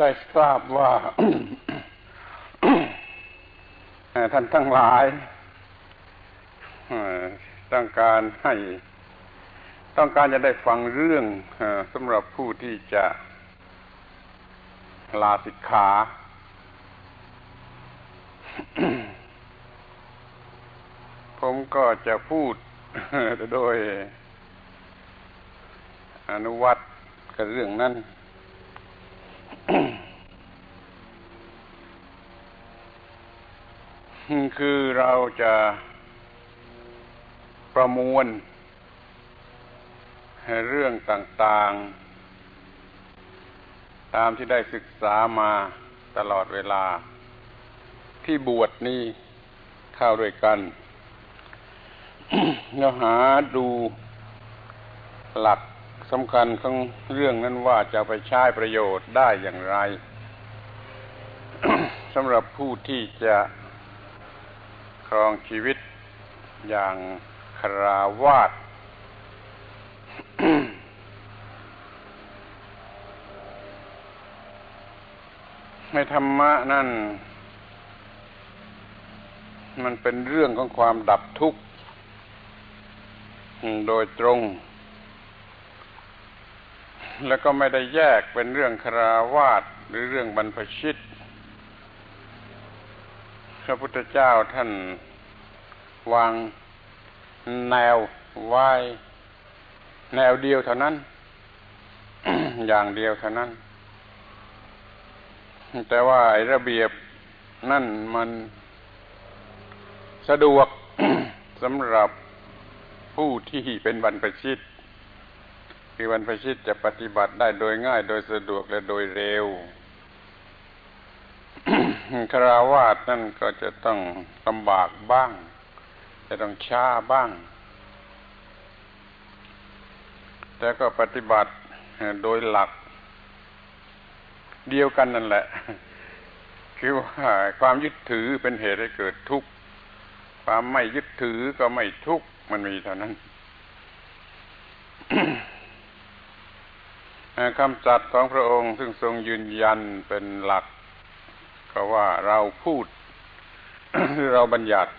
ได้ทราบว่าท่านทั้งหลายต้องการให้ต้องการจะได้ฟังเรื่องสำหรับผู้ที่จะลาสิกขา ผมก็จะพูดโดยอนุวัตกับเรื่องนั้น คือเราจะประมวล เรื่องต่างๆ ตามที่ได้ศึกษามาตลอดเวลา ที่บวชนี้เข้าด้วยกันแล้วหาดูหลักสำคัญของเรื่องนั้นว่าจะไปใช้ประโยชน์ได้อย่างไรสำหรับผู้ที่จะ รองชีวิตอย่างคราวาสในธรรมะนั่น มันเป็นเรื่องของความดับทุกข์ โดยตรง แล้วก็ไม่ได้แยกเป็นเรื่องคราวาสหรือเรื่องบรรพชิต พระพุทธเจ้าท่านวางแนวไว้แนวเดียวเท่านั้น อย่างเดียวเท่านั้น แต่ว่าระเบียบนั่นมันสะดวกสำหรับผู้ที่เป็นบรรพชิต คือบรรพชิตจะปฏิบัติได้โดยง่ายโดยสะดวกและโดยเร็ว คราวาสนั่นก็จะต้องลำบากบ้าง จะต้องช้าบ้าง แต่ก็ปฏิบัติโดยหลัก เดียวกันนั่นแหละ คือว่าความยึดถือเป็นเหตุให้เกิดทุกข์ ความไม่ยึดถือก็ไม่ทุกข์ มันมีเท่านั้นคำจัดของพระองค์ซึ่งทรงยืนยันเป็นหลัก ก็ว่าเราพูดเราบัญญัติ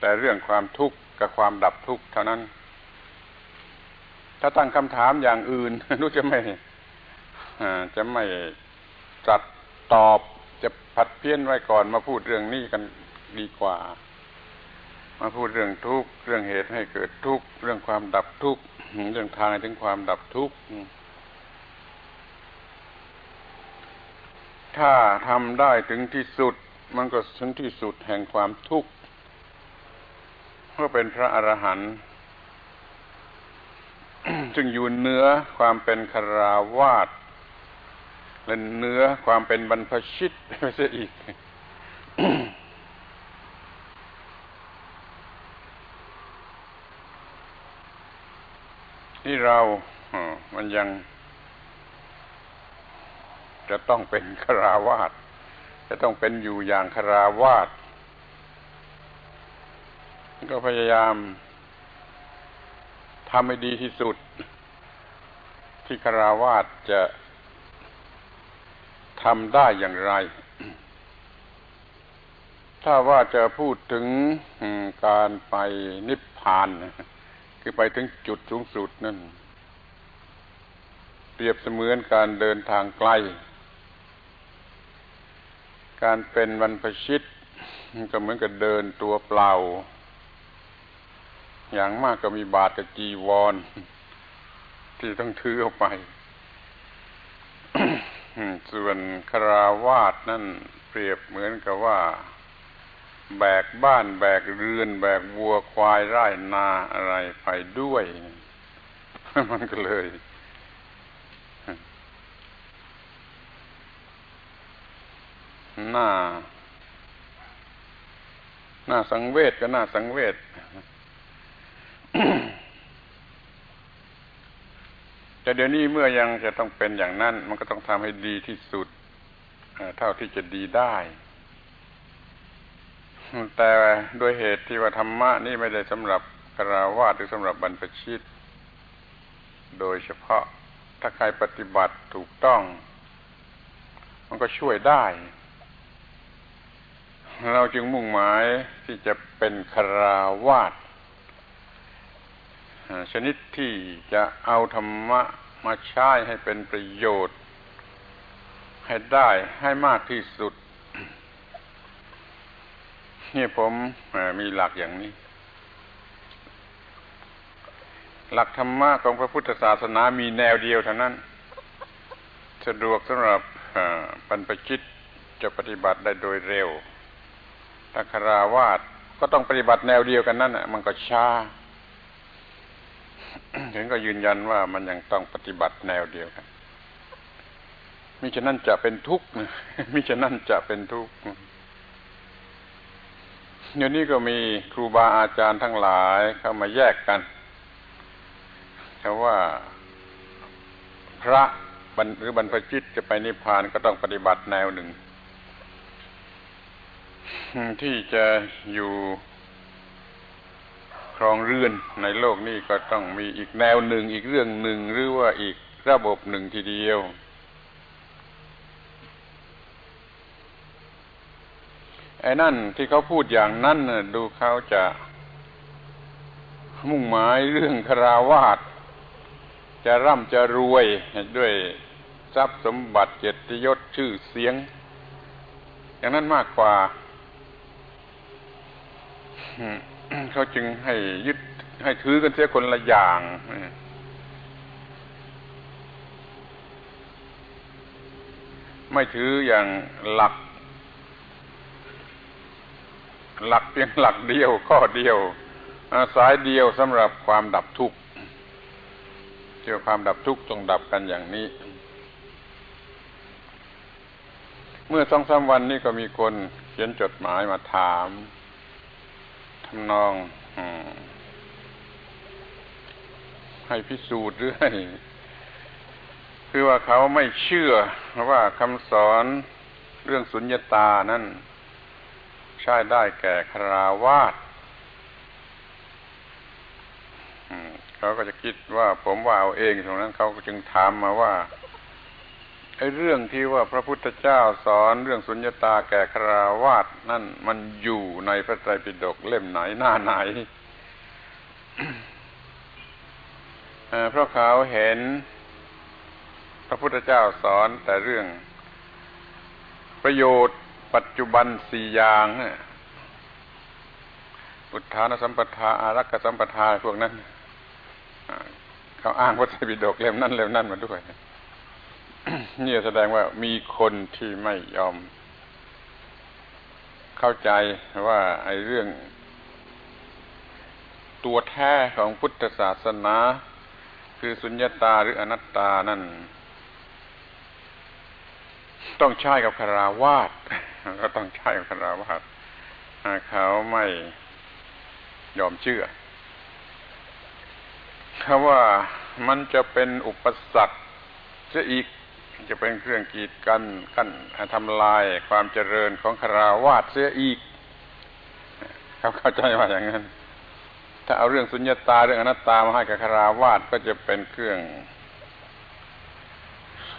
แต่เรื่องความทุกข์กับความดับทุกข์เท่านั้น ถ้าตั้งคำถามอย่างอื่นรู้จะไม่จะไม่จัดตอบจะผัดเพี้ยนไว้ก่อนมาพูดเรื่องนี้กันดีกว่า มาพูดเรื่องทุกข์เรื่องเหตุให้เกิดทุกข์เรื่องความดับทุกข์เรื่องทางถึงความดับทุกข์ ถ้าทำได้ถึงที่สุด มันก็ถึงที่สุดแห่งความทุกข์ก็เป็นพระอรหันต์จึงอยู่เนื้อความเป็นคาราวาสและเนื้อความเป็นบรรพชิตไม่ใช่อีกที่เรา มันยัง จะต้องเป็นคราวาสจะต้องเป็นอยู่อย่างคราวาสก็พยายามทำให้ดีที่สุด ที่คราวาสจะทำได้อย่างไร ถ้าว่าจะพูดถึงการไปนิพพาน คือไปถึงจุดสูงสุดนั่น เปรียบเสมือนการเดินทางไกล การเป็นวันประชิตก็เหมือนกับเดินตัวเปล่า อย่างมากก็มีบาทกับจีวร ที่ต้องถือเอาไป ส่วนคราวาสนั่นเปรียบเหมือนกับว่า แบกบ้านแบกเรือน แบกวัวควายไร่นาอะไรไปด้วย มันก็เลย หน้า หน้าสังเวชก็หน้าสังเวชแต่เดี๋ยวนี้เมื่อยังจะต้องเป็นอย่างนั้น มันก็ต้องทำให้ดีที่สุดเท่าที่จะดีได้ แต่โดยเหตุที่ว่าธรรมะนี่ไม่ได้สำหรับกราวาสหรือสำหรับบรรพชิต โดยเฉพาะถ้าใครปฏิบัติถูกต้อง มันก็ช่วยได้ เราจึงมุ่งหมายที่จะเป็นคราวาสชนิดที่จะเอาธรรมะมาใช้ให้เป็นประโยชน์ ให้ได้ให้มากที่สุด นี่ผมมีหลักอย่างนี้ หลักธรรมะของพระพุทธศาสนามีแนวเดียวเท่านั้น สะดวกสำหรับบรรพชิตจะปฏิบัติได้โดยเร็ว ถ้าคราวาสก็ต้องปฏิบัติแนวเดียวกันนั่นแหะมันก็ช้าถึงก็ยืนยันว่ามันยังต้องปฏิบัติแนวเดียวกันมิฉะนั้นจะเป็นทุกข์มิฉะนั้นจะเป็นทุกข์เดี๋ยวนี้ก็มีครูบาอาจารย์ทั้งหลายเข้ามาแยกกันเพราะว่าพระหรือบรรพจิตจะไปนิพพานก็ต้องปฏิบัติแนวหนึ่ง ที่จะอยู่ครองเรือนในโลกนี้ก็ต้องมีอีกแนวหนึ่งอีกเรื่องหนึ่งหรือว่าอีกระบบหนึ่งทีเดียว ไอ้นั่นที่เขาพูดอย่างนั้นดูเขาจะ มุ่งหมายเรื่องคราวาสจะร่ำจะรวยด้วยทรัพย์สมบัติเกียรติยศชื่อเสียง อย่างนั้นมากกว่า เขาจึงให้ยึดให้ถือกันเสียคนละอย่างไม่ถืออย่างหลัก หลักเพียงหลักเดียวข้อเดียวสายเดียวสำหรับความดับทุกข์เกี่ยวความดับทุกข์ต้องดับกันอย่างนี้ เมื่อสองสามวันนี้ก็มีคนเขียนจดหมายมาถาม ทำนองให้พิสูจน์หรือให้คือว่าเขาไม่เชื่อว่าคำสอนเรื่องสุญญตานั้น ใช้ได้แก่คราวาสเขาก็จะคิดว่าผมว่าเอาเองตรงนั้นเขาก็จึงถามมาว่า ไอ้เรื่องที่ว่าพระพุทธเจ้าสอนเรื่องสุญญตาแก่คราวาสนั่นมันอยู่ในพระไตรปิฎกเล่มไหนหน้าไหนเพราะเขาเห็น พระพุทธเจ้าสอนแต่เรื่อง ประโยชน์ปัจจุบันสี่อย่างอุทานสัมปทาอารักษสัมปทาพวกนั้นเขาอ้างพระไตรปิฎกเล่มนั้นเล่มนั้นมาด้วย นี่แสดงว่ามีคนที่ไม่ยอม เข้าใจว่าไอ้เรื่อง ตัวแท้ของพุทธศาสนา คือสุญญตาหรืออนัตตานั่น ต้องใช้กับคาราวาสก็ต้องใช้กับคาราวาสเขาไม่ยอมเชื่อเขาว่ามันจะเป็นอุปสรรคจะอีก จะเป็นเครื่องกีดกันกั้นทำลายความเจริญของคาราวาสเสียอีกเขาเข้าใจว่าอย่างนั้น ถ้าเอาเรื่องสุญญาตาเรื่องอนัตตามาให้กับคาราวาสก็จะเป็นเครื่อง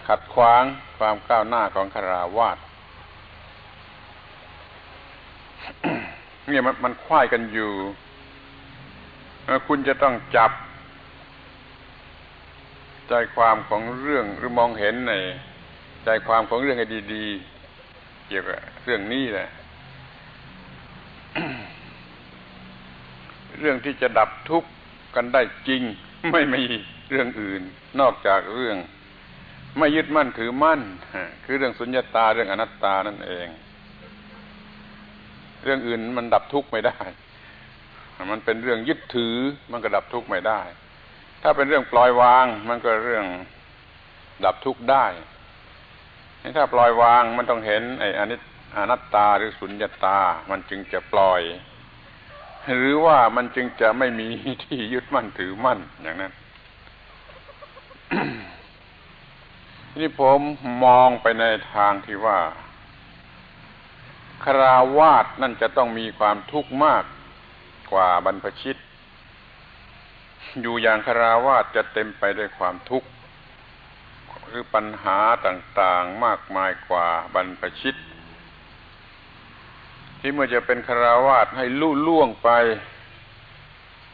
ขัดขวางความก้าวหน้าของคาราวาสเนี่ยมันมันควายกันอยู่ คุณจะต้องจับ ใจความของเรื่องหรือมองเห็นในใจความของเรื่องให้ดีๆ เกี่ยวกับเรื่องนี้แหละ เรื่องที่จะดับทุกข์กันได้จริง ไม่มีเรื่องอื่น นอกจากเรื่อง ไม่ยึดมั่นถือมั่นคือเรื่องสุญญาตาเรื่องอนัตตานั่นเอง เรื่องอื่นมันดับทุกข์ไม่ได้ มันเป็นเรื่องยึดถือมันก็ดับทุกข์ไม่ได้ ถ้าเป็นเรื่องปล่อยวาง มันก็เรื่องดับทุกข์ได้ถ้าปล่อยวางมันต้องเห็นไอ้อนิจอนัตตาหรือสุญญตา มันจึงจะปล่อย หรือว่ามันจึงจะไม่มีที่ยึดมั่นถือมั่นอย่างนั้น นี่ผมมองไปในทางที่ว่าคราวาสนั่นจะต้องมีความทุกข์มากกว่าบรรพชิต อยู่อย่างคาราวาสจะเต็มไปด้วยความทุกข์ หรือปัญหาต่างๆมากมายกว่าบรรพชิต ที่เมื่อจะเป็นคราวาสให้ลุ่ล่วงไป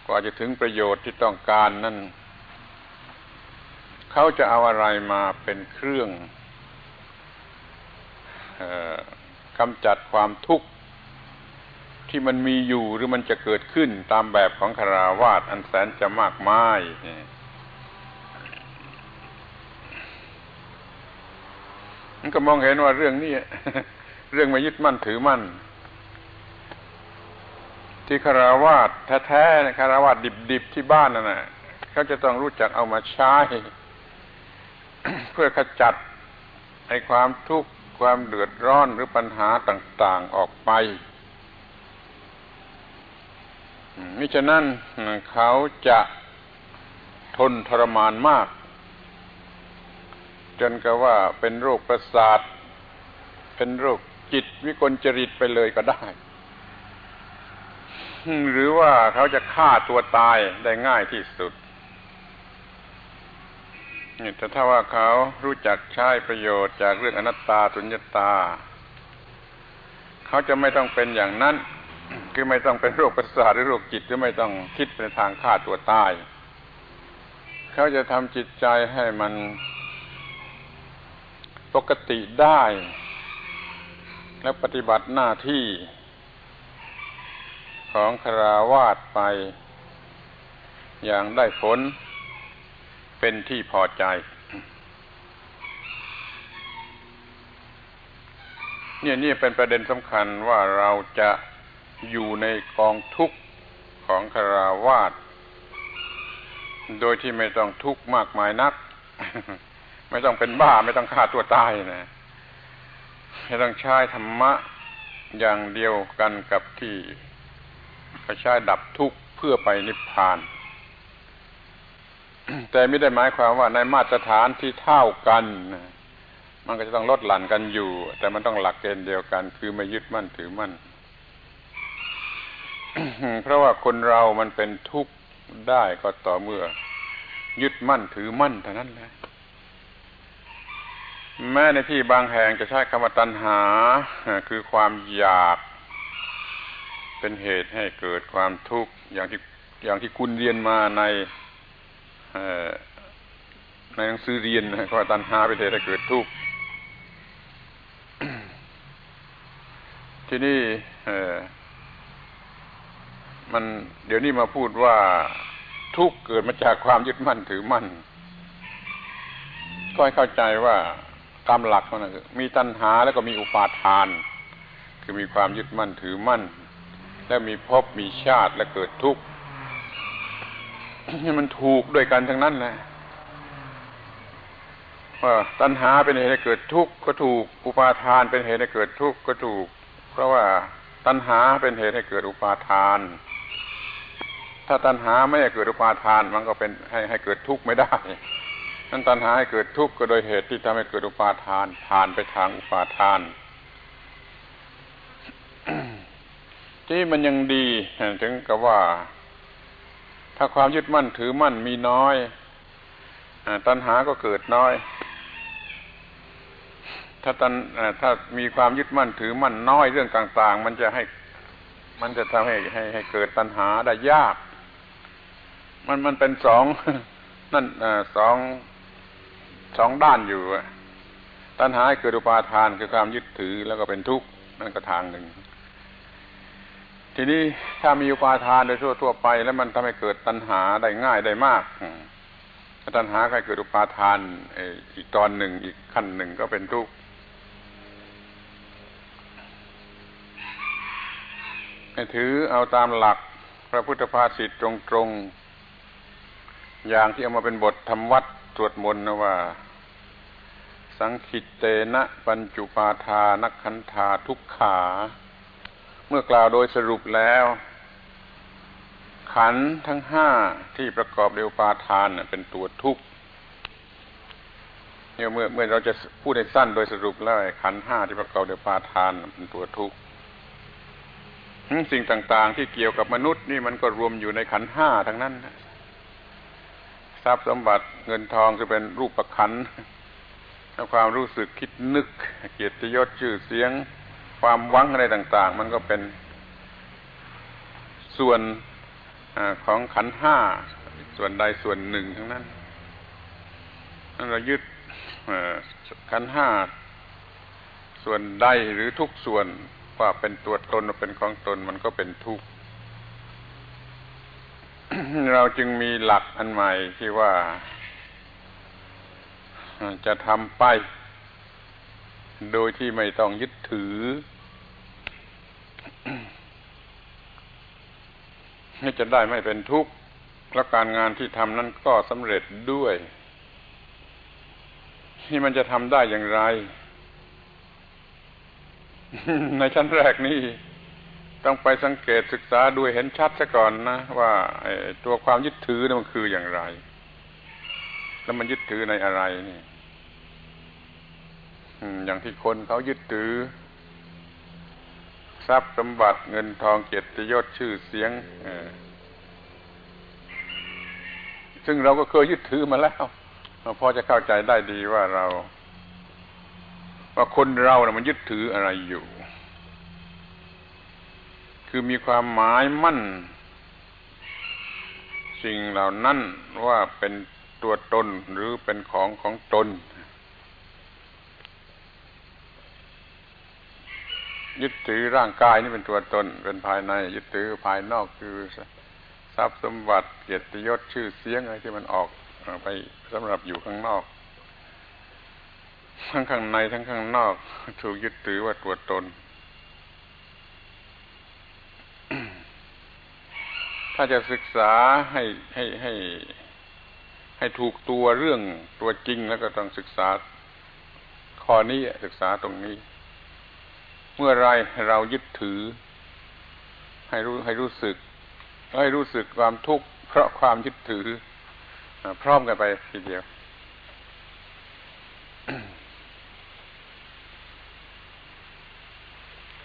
กว่าจะถึงประโยชน์ที่ต้องการนั่น เขาจะเอาอะไรมาเป็นเครื่องกำจัดความทุกข์ ที่มันมีอยู่หรือมันจะเกิดขึ้นตามแบบของคาราวาสอันแสนจะมากมายมันก็มองเห็นว่าเรื่องนี้เรื่องมายึดมั่นถือมั่น ที่คาราวาสแท้ๆคาราวาสดิบๆที่บ้านนั่นะเขาจะต้องรู้จักเอามาใช้ เพื่อขจัดในความทุกข์ความเดือดร้อนหรือปัญหาต่าง ๆออกไป มิฉะนั้นเขาจะทนทรมานมาก จนกับว่าเป็นโรคประสาท เป็นโรคจิตวิกลจริตไปเลยก็ได้ หรือว่าเขาจะฆ่าตัวตายได้ง่ายที่สุดนี่แต่ถ้าว่าเขารู้จักใช้ประโยชน์จากเรื่องอนัตตาสุญญตา เขาจะไม่ต้องเป็นอย่างนั้น คือไม่ต้องเป็นโรคประสาทหรือโรคจิตหรือไม่ต้องคิดในทางฆ่าตัวตายเขาจะทำจิตใจให้มันปกติได้ และปฏิบัติหน้าที่ของคราวาสไป อย่างได้ผลเป็นที่พอใจ เนี่ยนี่เป็นประเด็นสำคัญว่าเราจะ อยู่ในกองทุกข์ของคาราวาสโดยที่ไม่ต้องทุกข์มากมายนัก ไม่ต้องเป็นบ้าไม่ต้องฆ่าตัวตายนะไม่ต้องใช้ธรรมะอย่างเดียวกันกับที่เขาใช้ดับทุกข์เพื่อไปนิพพาน แต่ไม่ได้หมายความว่าในมาตรฐานที่เท่ากันมันก็จะต้องลดหลั่นกันอยู่ แต่มันต้องหลักเกณฑ์เดียวกัน คือไม่ยึดมั่นถือมั่น เพราะว่าคนเรามันเป็นทุกข์ได้ก็ต่อเมื่อ ยึดมั่นถือมั่นเท่านั้นแหละแม้ในที่บางแห่งจะใช้คำว่าตัณหา คือความอยาก เป็นเหตุให้เกิดความทุกข์อย่างที่อย่างที่คุณเรียนมาในในหนังสือเรียนก็ตัณหาเป็นเหตุให้เกิดทุกข์ที่นี่ มันเดี๋ยวนี้มาพูดว่าทุกเกิดมาจากความยึดมั่นถือมั่น ก็ให้เข้าใจว่าตามหลักมันคือมีตัณหาแล้วก็มีอุปาทาน คือมีความยึดมั่นถือมั่น แล้วมีภพมีชาติและเกิดทุกข์นี่มันถูกด้วยกันทั้งนั้นแหละว่าตัณหาเป็นเหตุให้เกิดทุกข์ก็ถูก อุปาทานเป็นเหตุให้เกิดทุกข์ก็ถูก เพราะว่าตัณหาเป็นเหตุให้เกิดอุปาทาน ถ้าตัณหาไม่ให้เกิดอุปาทาน มันก็เป็นให้ให้เกิดทุกข์ไม่ได้นั้นตัณหาให้เกิดทุกข์ก็โดยเหตุที่ทำให้เกิดอุปาทาน ผ่านไปทางอุปาทาน ที่มันยังดีถึงกับว่า ถ้าความยึดมั่นถือมั่นมีน้อยตัณหาก็เกิดน้อย ถ้าตันถ้ามีความยึดมั่นถือมั่นน้อยเรื่องต่าง ๆ มันจะให้ มันจะทำให้ให้ให้เกิดตัณหาได้ยาก มันมันเป็นสองนั่นสองสองด้านอยู่ตัณหาเกิดอุปาทานคือความยึดถือแล้วก็เป็นทุกข์นั่นก็ทางหนึ่ง ทีนี้ถ้ามีอุปาทานโดยทั่วๆไป แล้วมันทำให้เกิดตัณหาได้ง่ายได้มากตัณหาใครเกิดอุปาทานอีกตอนหนึ่งอีกขั้นหนึ่งก็เป็นทุกข์ถือเอาตามหลักพระพุทธภาษิตตรงๆ อย่างที่เอามาเป็นบทธรรมวัดสวดมนต์นะว่า สังคิตเตนะปัญจุปาทานักขันธาทุกขา เมื่อกล่าวโดยสรุปแล้ว ขันทั้งห้าที่ประกอบเดวยอุปาทานเป็นตัวทุกข์เนี่ยเมื่อเมื่อเราจะพูดในสั้นโดยสรุปแล้วขันห้าที่ประกอบเดวยอุปาทานเป็นตัวทุกข์สิ่งต่าง ๆ ที่เกี่ยวกับมนุษย์นี่มันก็รวมอยู่ในขันห้าทั้งนั้น ทรัพย์สมบัติเงินทองจะเป็นรูปประคันถ้าความรู้สึกคิดนึก เกียรติยศชื่อเสียง ความหวังอะไรต่าง ๆ มันก็เป็นส่วนอของขันห้าส่วนใดส่วนหนึ่งทั้งนั้นนั่นเรายึดขันห้าส่วนใดหรือทุกส่วนว่าเป็นตัวตนเป็นของตนมันก็เป็นทุกข์ เราจึงมีหลักอันใหม่ที่ว่าจะทำไป โดยที่ไม่ต้องยึดถือให้จะได้ไม่เป็นทุกข์ แล้วการงานที่ทำนั้นก็สำเร็จด้วยนี่มันจะทำได้อย่างไร ในชั้นแรกนี่ ต้องไปสังเกตศึกษาด้วยเห็นชัดซะก่อนนะ ว่าตัวความยึดถือมันคืออย่างไร แล้วมันยึดถือในอะไรนี่อย่างที่คนเขายึดถือ ทรัพย์สมบัติเงินทองเกียรติยศชื่อเสียงซึ่งเราก็เคยยึดถือมาแล้วเราพอจะเข้าใจได้ดีว่าเรา ว่าคนเรานะมันยึดถืออะไรอยู่ คือมีความหมายมั่น สิ่งเหล่านั้นว่าเป็นตัวตนหรือเป็นของของตน ยึดถือร่างกายนี่เป็นตัวตน เป็นภายใน ยึดถือภายนอกคือทรัพย์สมบัติเกียรติยศชื่อเสียงอะไรที่มันออกไปสำหรับอยู่ข้างนอก ทั้งข้างในทั้งข้างนอก ถูกยึดถือว่าตัวตน ถ้าจะศึกษาให้ให้ให้ให้ถูกตัวเรื่องตัวจริงแล้วก็ต้องศึกษาข้อนี้ศึกษาตรงนี้ เมื่อไรเรายึดถือ ให้รู้ให้รู้สึก ให้รู้สึกความทุกข์เพราะความยึดถือพร้อมกันไปทีเดียว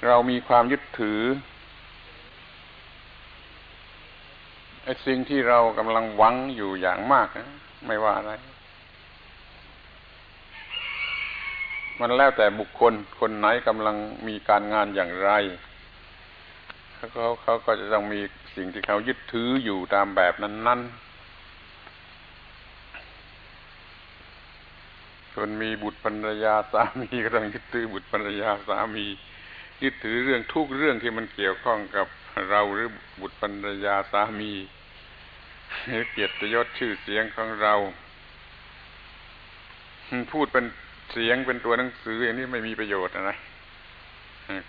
เรามีความยึดถือ ไอ้สิ่งที่เรากำลังหวังอยู่อย่างมากนะไม่ว่าอะไร มันแล้วแต่บุคคล คนไหนกำลังมีการงานอย่างไรเขาเขาก็จะต้องมีสิ่งที่เขายึดถืออยู่ตามแบบนั้น ๆคนมีบุตรภรรยาสามีก็ต้องยึดถือบุตรภรรยาสามี ยึดถือเรื่องทุกเรื่องที่มันเกี่ยวข้องกับเราหรือบุตรภรรยาสามี หรือเกียรติยศชื่อเสียงของเรา พูดเป็นเสียงเป็นตัวหนังสืออย่างนี้ไม่มีประโยชน์อะ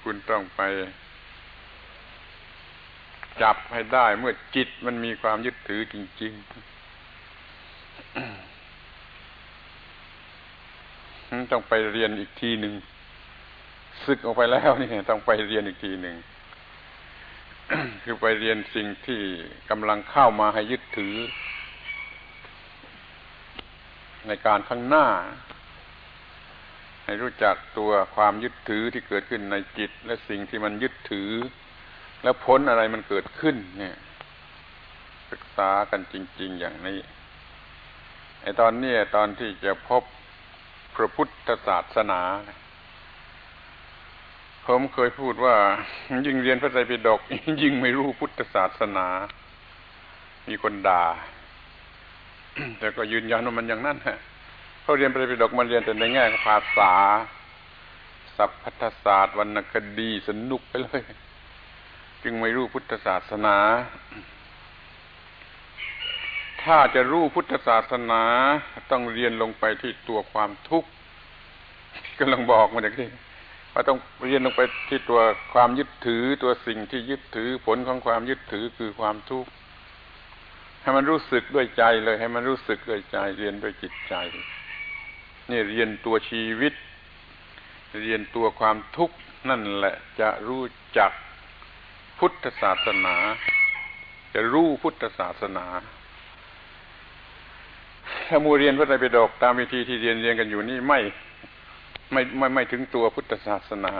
คุณต้องไป จับให้ได้เมื่อจิตมันมีความยึดถือจริง ๆ ต้องไปเรียนอีกทีหนึ่งศึกออกไปแล้วนี่ต้องไปเรียนอีกทีหนึ่ง คือไปเรียนสิ่งที่กำลังเข้ามาให้ยึดถือ ในการข้างหน้า ให้รู้จักตัวความยึดถือที่เกิดขึ้นในจิต และสิ่งที่มันยึดถือ แล้วผลอะไรมันเกิดขึ้น เนี่ย ศึกษากันจริง ๆ อย่างนี้ไอ้ตอนนี้ตอนที่จะพบพระพุทธศาสนา ผมเคยพูดว่า ยิ่งเรียนพระไตรปิฎกยิ่งไม่รู้พุทธศาสนา มีคนด่า แต่ก็ยืนยันว่ามันอย่างนั้นฮะเขาเรียนพระไตรปิฎกมาเรียนแต่ในแง่ภาษาสัพพัทศาสตร์วรรณคดีสนุกไปเลย จึงไม่รู้พุทธศาสนา ถ้าจะรู้พุทธศาสนาต้องเรียนลงไปที่ตัวความทุกข์กำลังบอกมาจากที่ ว่าต้องเรียนลงไปที่ตัวความยึดถือตัวสิ่งที่ยึดถือผลของความยึดถือคือความทุกข์ให้มันรู้สึกด้วยใจเลย ให้มันรู้สึกด้วยใจเรียนด้วยจิตใจ นี่เรียนตัวชีวิต เรียนตัวความทุกข์นั่นแหละจะรู้จักพุทธศาสนา จะรู้พุทธศาสนา ถ้ามูเรียนพระไตรปิฎกตามวิธีที่เรียนเรียนกันอยู่นี่ไม่ ไม่ไม่ไม่ถึงตัวพุทธศาสนา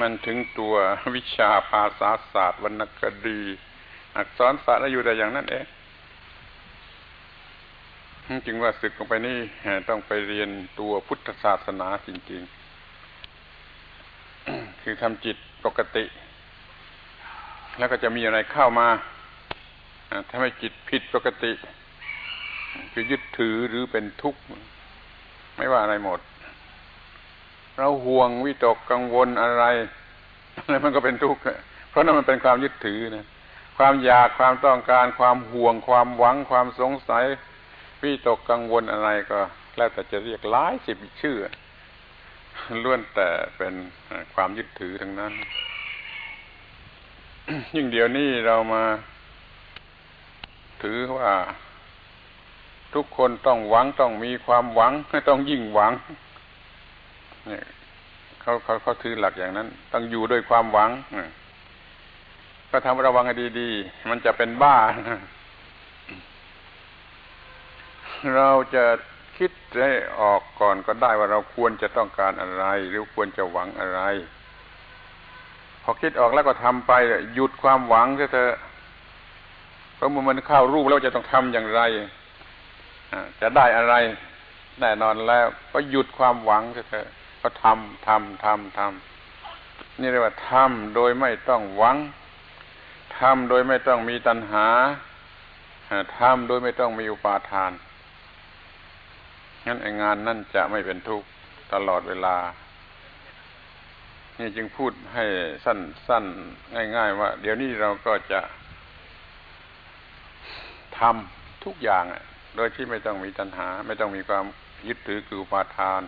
มันถึงตัววิชาภาษาศาสตร์วรรณคดี อักษรศาสตร์อยู่แต่อย่างนั้นเองจึงว่าศึกลงไปนี่ต้องไปเรียนตัวพุทธศาสนาจริง ๆ คือทำจิตปกติ แล้วก็จะมีอะไรเข้ามาทำให้จิตผิดปกติ คือยึดถือหรือเป็นทุกข์ ไม่ว่าอะไรหมด เราห่วงวิตกกังวลอะไรแล้วมันก็เป็นทุกข์เพราะนั่นมันเป็นความยึดถือนะความอยากความต้องการความห่วงความหวังความสงสัยวิตกกังวลอะไรก็ แล้วแต่จะเรียกหลายสิบชื่อล้วนแต่เป็นความยึดถือทั้งนั้น ยิ่งเดี๋ยวนี้เรามา ถือว่า ทุกคนต้องหวังต้องมีความหวังต้องยิ่งหวังเนี่ยเขาเขาเขาถือหลักอย่างนั้น ต้องอยู่ด้วยความหวังก็ทำระวังให้ดีๆมันจะเป็นบ้าเราจะคิดให้ออกก่อนก็ได้ว่าเราควรจะต้องการอะไร หรือควรจะหวังอะไร พอคิดออกแล้วก็ทำไปหยุดความหวังเถอะเพราะมันเข้ารูปแล้วจะต้องทำอย่างไร จะได้อะไร แน่นอนแล้ว ก็หยุดความหวังเถอะก็ทำทำทำทำนี่เรียกว่าทำโดยไม่ต้องหวังทำโดยไม่ต้องมีตัณหาทำโดยไม่ต้องมีอุปาทานงั้นงานนั่นจะไม่เป็นทุกข์ตลอดเวลา นี่จึงพูดให้สั้นๆ ง่าย ๆ ว่า เดี๋ยวนี้เราก็จะทำทุกอย่าง โดยที่ไม่ต้องมีตัณหา ไม่ต้องมีความยึดถือคือปาทาน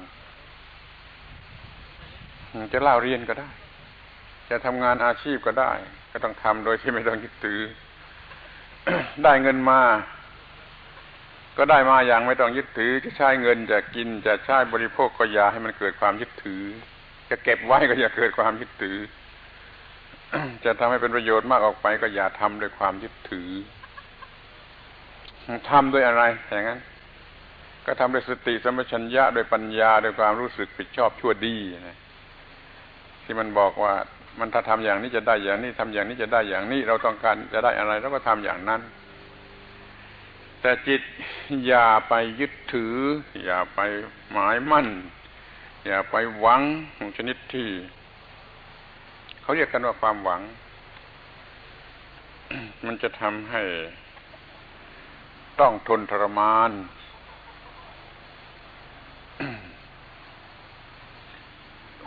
จะเล่าเรียนก็ได้ จะทำงานอาชีพก็ได้ ก็ต้องทำโดยที่ไม่ต้องยึดถือ ได้เงินมา ก็ได้มาอย่างไม่ต้องยึดถือ จะใช้เงินจะกินจะใช้บริโภคก็อย่าให้มันเกิดความยึดถือ จะเก็บไว้ก็อย่าเกิดความยึดถือ จะทำให้เป็นประโยชน์มากออกไปก็อย่าทำด้วยความยึดถือ ทำด้วยอะไรอย่างนั้น ก็ทำด้วยสติสมัชัญญะด้วยปัญญาด้วยความรู้สึกผิดชอบชั่วดีนะที่มันบอกว่ามันถ้าทำอย่างนี้จะได้อย่างนี้ทำอย่างนี้จะได้อย่างนี้ เราต้องการจะได้อะไรเราก็ทำอย่างนั้น แต่จิตอย่าไปยึดถือ อย่าไปหมายมั่น อย่าไปหวังชนิดที่ เขาเรียกกันว่าความหวัง มันจะทำให้ ต้องทนทรมาน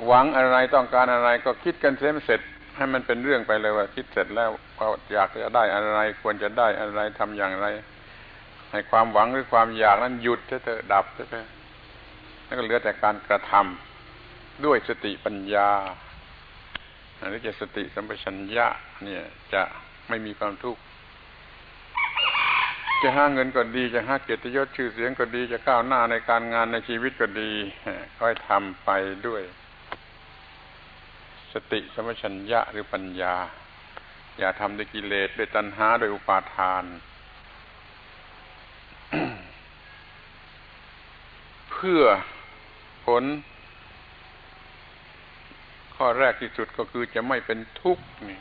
หวังอะไรต้องการอะไรก็คิดกันเสร็จเสร็จ ให้มันเป็นเรื่องไปเลยว่า คิดเสร็จแล้วก็อยากจะได้อะไร ควรจะได้อะไรทำอย่างไร ให้ความหวังหรือความอยากนั้นหยุดเถอะดับเถอะแล้วก็เหลือแต่การกระทำด้วยสติปัญญาหรือจะสติสัมปชัญญะเนี่ยจะไม่มีความทุกข์ จะหาเงินก็ดี จะหาเกียรติยศชื่อเสียงก็ดี จะก้าวหน้าในการงานในชีวิตก็ดีค่อยทำไปด้วย สติสมัชัญญะหรือปัญญา อย่าทำด้วยกิเลสด้วยตัณหาด้วยอุปาทาน เพื่อผล ข้อแรกที่สุดก็คือจะไม่เป็นทุกข์นี่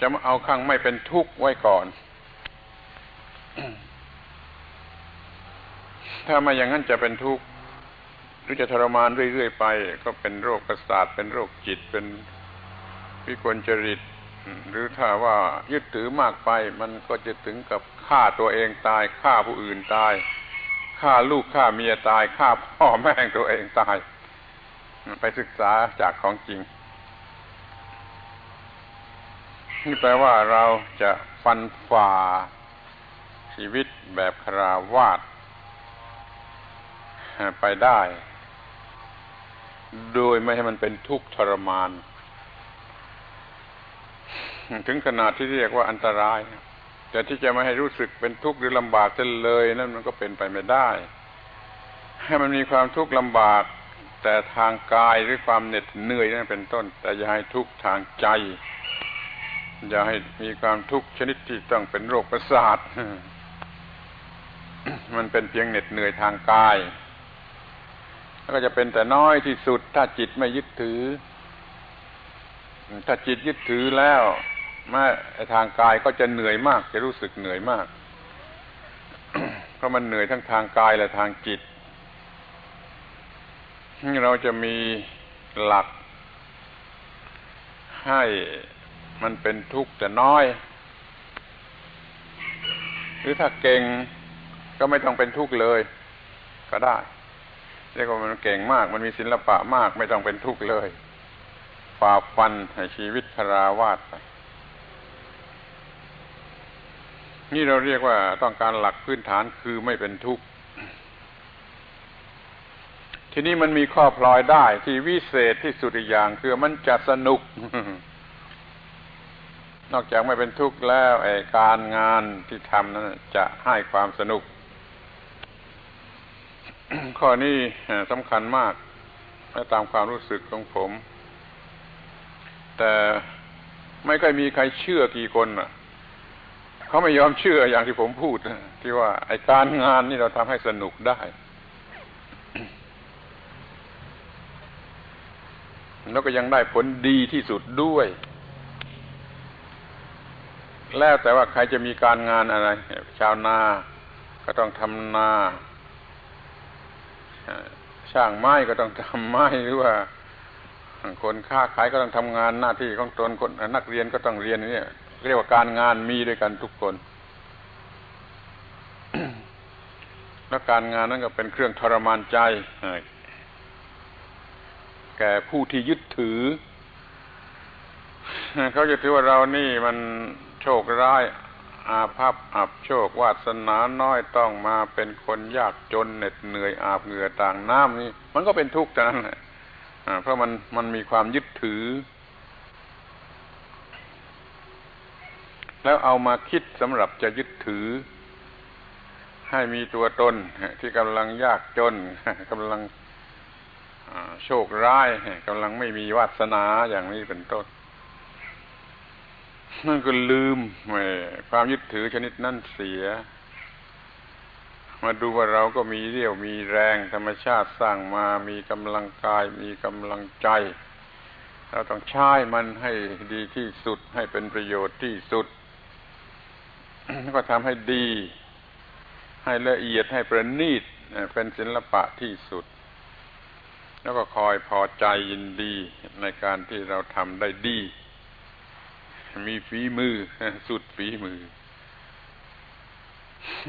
จะมาเอาข้างไม่เป็นทุกข์ไว้ก่อน ถ้ามาอย่างนั้นจะเป็นทุกข์หรือจะทรมานเรื่อย ๆ ไป ก็เป็นโรคประสาทเป็นโรคจิตเป็นวิกลจริต หรือถ้าว่ายึดถือมากไป มันก็จะถึงกับฆ่าตัวเองตายฆ่าผู้อื่นตายฆ่าลูกฆ่าเมียตายฆ่าพ่อแม่ตัวเองตาย ไปศึกษาจากของจริง นี่แปลว่าเราจะฟันฝ่า ชีวิตแบบคราวาสไปได้ โดยไม่ให้มันเป็นทุกข์ทรมาน ถึงขนาดที่เรียกว่าอันตราย แต่ที่จะไม่ให้รู้สึกเป็นทุกข์หรือลำบากจะเลยนั่นมันก็เป็นไปไม่ได้ ให้มันมีความทุกข์ลำบาก แต่ทางกายหรือความเหน็ดเหนื่อยนั่นเป็นต้น แต่อย่าให้ทุกข์ทางใจ อย่าให้มีความทุกข์ชนิดที่ต้องเป็นโรคประสาท มันเป็นเพียงเหน็ดเหนื่อยทางกาย แล้วก็จะเป็นแต่น้อยที่สุด ถ้าจิตไม่ยึดถือ ถ้าจิตยึดถือแล้วแม้ทางกายก็จะเหนื่อยมาก จะรู้สึกเหนื่อยมาก เพราะมันเหนื่อยทั้งทางกายและทางจิต เราจะมีหลัก ให้มันเป็นทุกข์แต่น้อย หรือถ้าเก่ง ก็ไม่ต้องเป็นทุกข์เลย ก็ได้เรียกว่ามันเก่งมาก มันมีศิลปะมาก ไม่ต้องเป็นทุกข์เลยฝ่าฟันให้ชีวิตคราวาสไปนี่เราเรียกว่าต้องการหลักพื้นฐานคือไม่เป็นทุกข์ ทีนี้มันมีข้อพลอยได้ ที่วิเศษที่สุดอีกอย่าง คือมันจะสนุก นอกจากไม่เป็นทุกข์แล้วไอ้การงานที่ทำนั้นจะให้ความสนุก ข้อนี้สำคัญมากและตามความรู้สึกของผม แต่ไม่ค่อยมีใครเชื่อกี่คนอะ เขาไม่ยอมเชื่ออย่างที่ผมพูดที่ว่าไอการงานนี่เราทำให้สนุกได้ แล้วก็ยังได้ผลดีที่สุดด้วย แล้วแต่ว่าใครจะมีการงานอะไร ชาวนาก็ต้องทำนา ช่างไม้ก็ต้องทำไม้หรือว่า คนค้าขายก็ต้องทำงานหน้าที่ของตนคนนักเรียนก็ต้องเรียนนี่เรียกว่าการงานมีด้วยกันทุกคน และการงานนั้นก็เป็นเครื่องทรมานใจแก่ผู้ที่ยึดถือเขาจะถือว่าเรานี่มันโชคร้าย อาภัพอับโชควาสนาน้อยต้องมาเป็นคนยากจนเหน็ดเหนื่อยอาบเหงื่อต่างน้ำนี่ มันก็เป็นทุกข์แต่นั้นแหละเพราะมันมันมีความยึดถือ แล้วเอามาคิดสำหรับจะยึดถือ ให้มีตัวตนที่กำลังยากจนกำลังโชคร้ายกำลังไม่มีวาสนาอย่างนี้เป็นต้น นั่นก็ลืมความยึดถือชนิดนั่นเสีย มาดูว่าเราก็มีเรี่ยวมีแรงธรรมชาติสร้างมามีกำลังกาย มีกำลังใจ เราต้องใช้มันให้ดีที่สุดให้เป็นประโยชน์ที่สุด ก็ทำให้ดี ให้ละเอียดให้ประณีตเป็นศิลปะที่สุด แล้วก็คอยพอใจยินดีในการที่เราทำได้ดี มีฝีมือ สุดฝีมือ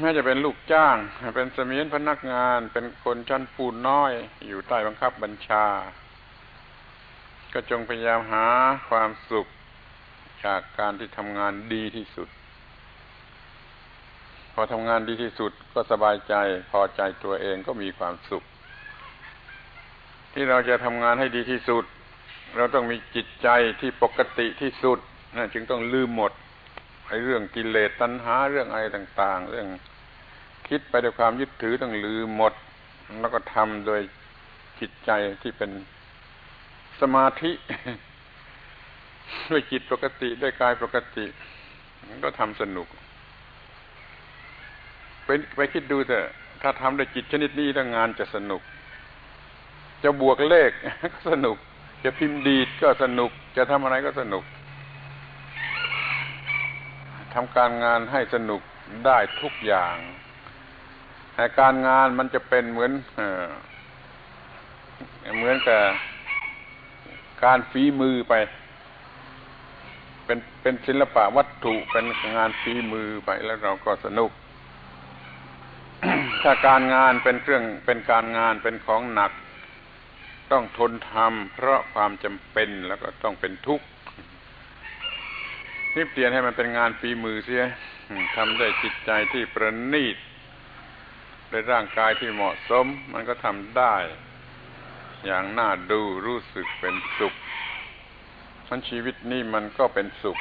แม้จะเป็นลูกจ้าง เป็นเสมียนพนักงาน เป็นคนชั้นปูนน้อย อยู่ใต้บังคับบัญชา ก็จงพยายามหาความสุขจากการที่ทำงานดีที่สุด พอทำงานดีที่สุดก็สบายใจ พอใจตัวเองก็มีความสุข ที่เราจะทำงานให้ดีที่สุด เราต้องมีจิตใจที่ปกติที่สุด นะจึงต้องลืมหมดไอ้เรื่องกิเลสตัณหาเรื่องอะไรต่าง ๆ เรื่องคิดไปด้วยความยึดถือต้องลืมหมด แล้วก็ทำโดยจิตใจที่เป็นสมาธิ ด้วยจิตปกติด้วยกายปกติก็ทำสนุกไปไปคิดดูเถอะถ้าทำด้วยจิตชนิดนี้แล้วงานจะสนุก จะบวกเลขก็สนุก จะพิมพ์ดีดก็สนุก จะทำอะไรก็สนุก ทำการงานให้สนุกได้ทุกอย่างแต่การงานมันจะเป็นเหมือนเหมือนกับการฝีมือไป เป็นเป็นศิลปะวัตถุเป็นงานฝีมือไปแล้วเราก็สนุก ถ้าการงานเป็นเครื่องเป็นการงานเป็นของหนัก ต้องทนทำเพราะความจำเป็นแล้วก็ต้องเป็นทุกข์ นี่เปลี่ยนให้มันเป็นงานฝีมือเสียทำได้จิตใจที่ประณีตในร่างกายที่เหมาะสม มันก็ทำได้ อย่างน่าดูรู้สึกเป็นสุขมันชีวิตนี้มันก็เป็นสุข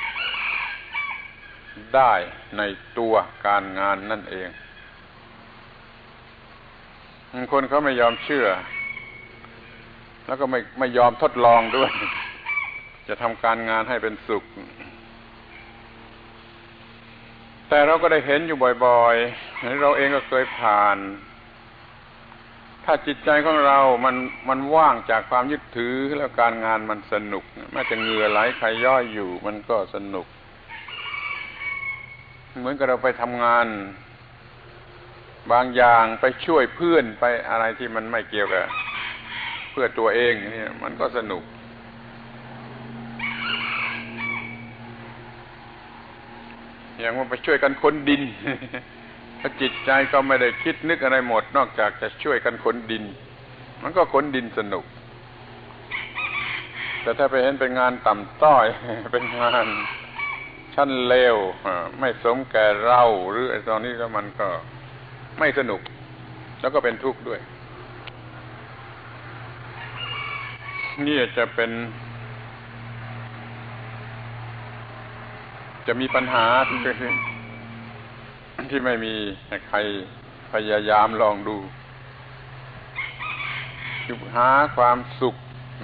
ได้ในตัวการงานนั่นเองคนเขาไม่ยอมเชื่อ แล้วก็ไม่ไม่ยอมทดลองด้วย จะทำการงานให้เป็นสุข แต่เราก็ได้เห็นอยู่บ่อยๆเราเองก็เคยผ่าน ถ้าจิตใจของเรา มัน มันว่างจากความยึดถือแล้วการงานมันสนุกแม้จะเหงื่อไหลใครย่อยอยู่ มันก็สนุก เหมือนกับเราไปทำงาน บางอย่างไปช่วยเพื่อนไปอะไรที่มันไม่เกี่ยวกับเพื่อตัวเองนี่มันก็สนุก อย่างว่าไปช่วยกันคนดินถ้าจิตใจก็ไม่ได้คิดนึกอะไรหมด นอกจากจะช่วยกันคนดิน มันก็คนดินสนุก แต่ถ้าไปเห็นเป็นงานต่ำต้อย เป็นงานชั้นเลวไม่สมแก่เราหรือไอ้ตอนนี้ก็มันก็ไม่สนุก แล้วก็เป็นทุกข์ด้วย นี่จะเป็น จะมีปัญหาที่ที่ไม่มีใครพยายามลองดูคือหาความสุข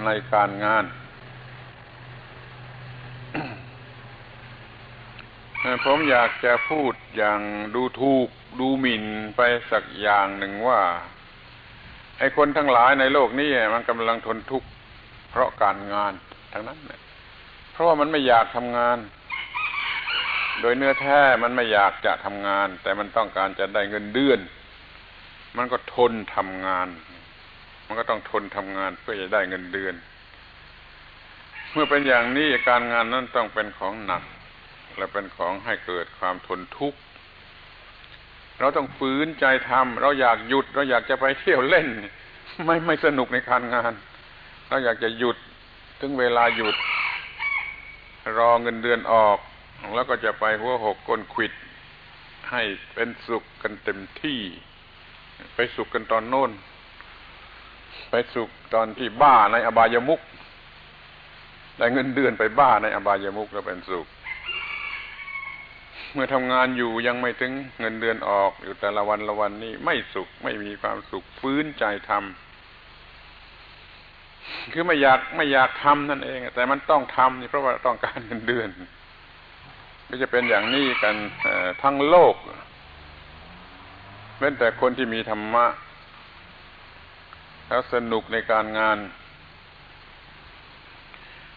ในการงานผมอยากจะพูดอย่างดูถูกดูหมิ่นไปสักอย่างหนึ่งว่า ไอ้คนทั้งหลายในโลกนี้มันกำลังทนทุกข์เพราะการงานทั้งนั้น เพราะว่ามันไม่อยากทำงาน โดยเนื้อแท้มันไม่อยากจะทำงาน แต่มันต้องการจะได้เงินเดือน มันก็ทนทำงาน มันก็ต้องทนทำงานเพื่อจะได้เงินเดือน เมื่อเป็นอย่างนี้การงานนั้นต้องเป็นของหนัก และเป็นของให้เกิดความทนทุกข์เราต้องฝืนใจทำเราอยากหยุด เราอยากจะไปเที่ยวเล่น ไม่ไม่สนุกในการงาน เราอยากจะหยุดถึงเวลาหยุด รอเงินเดือนออก แล้วก็จะไปหัวหกก้นขิด ให้เป็นสุขกันเต็มที่ ไปสุขกันตอนโน้น ไปสุขตอนที่บ้าในอบายมุกได้เงินเดือนไปบ้าในอบายมุกแล้วเป็นสุข เมื่อทำงานอยู่ยังไม่ถึงเงินเดือนออกอยู่แต่ละวันละวันนี้ไม่สุขไม่มีความสุขฟื้นใจทำคือไม่อยากไม่อยากทำนั่นเอง แต่มันต้องทำนี่เพราะว่าต้องการเงินเดือน ก็จะเป็นอย่างนี้กันทั้งโลกเว้นแต่คนที่มีธรรมะ แล้วสนุกในการงาน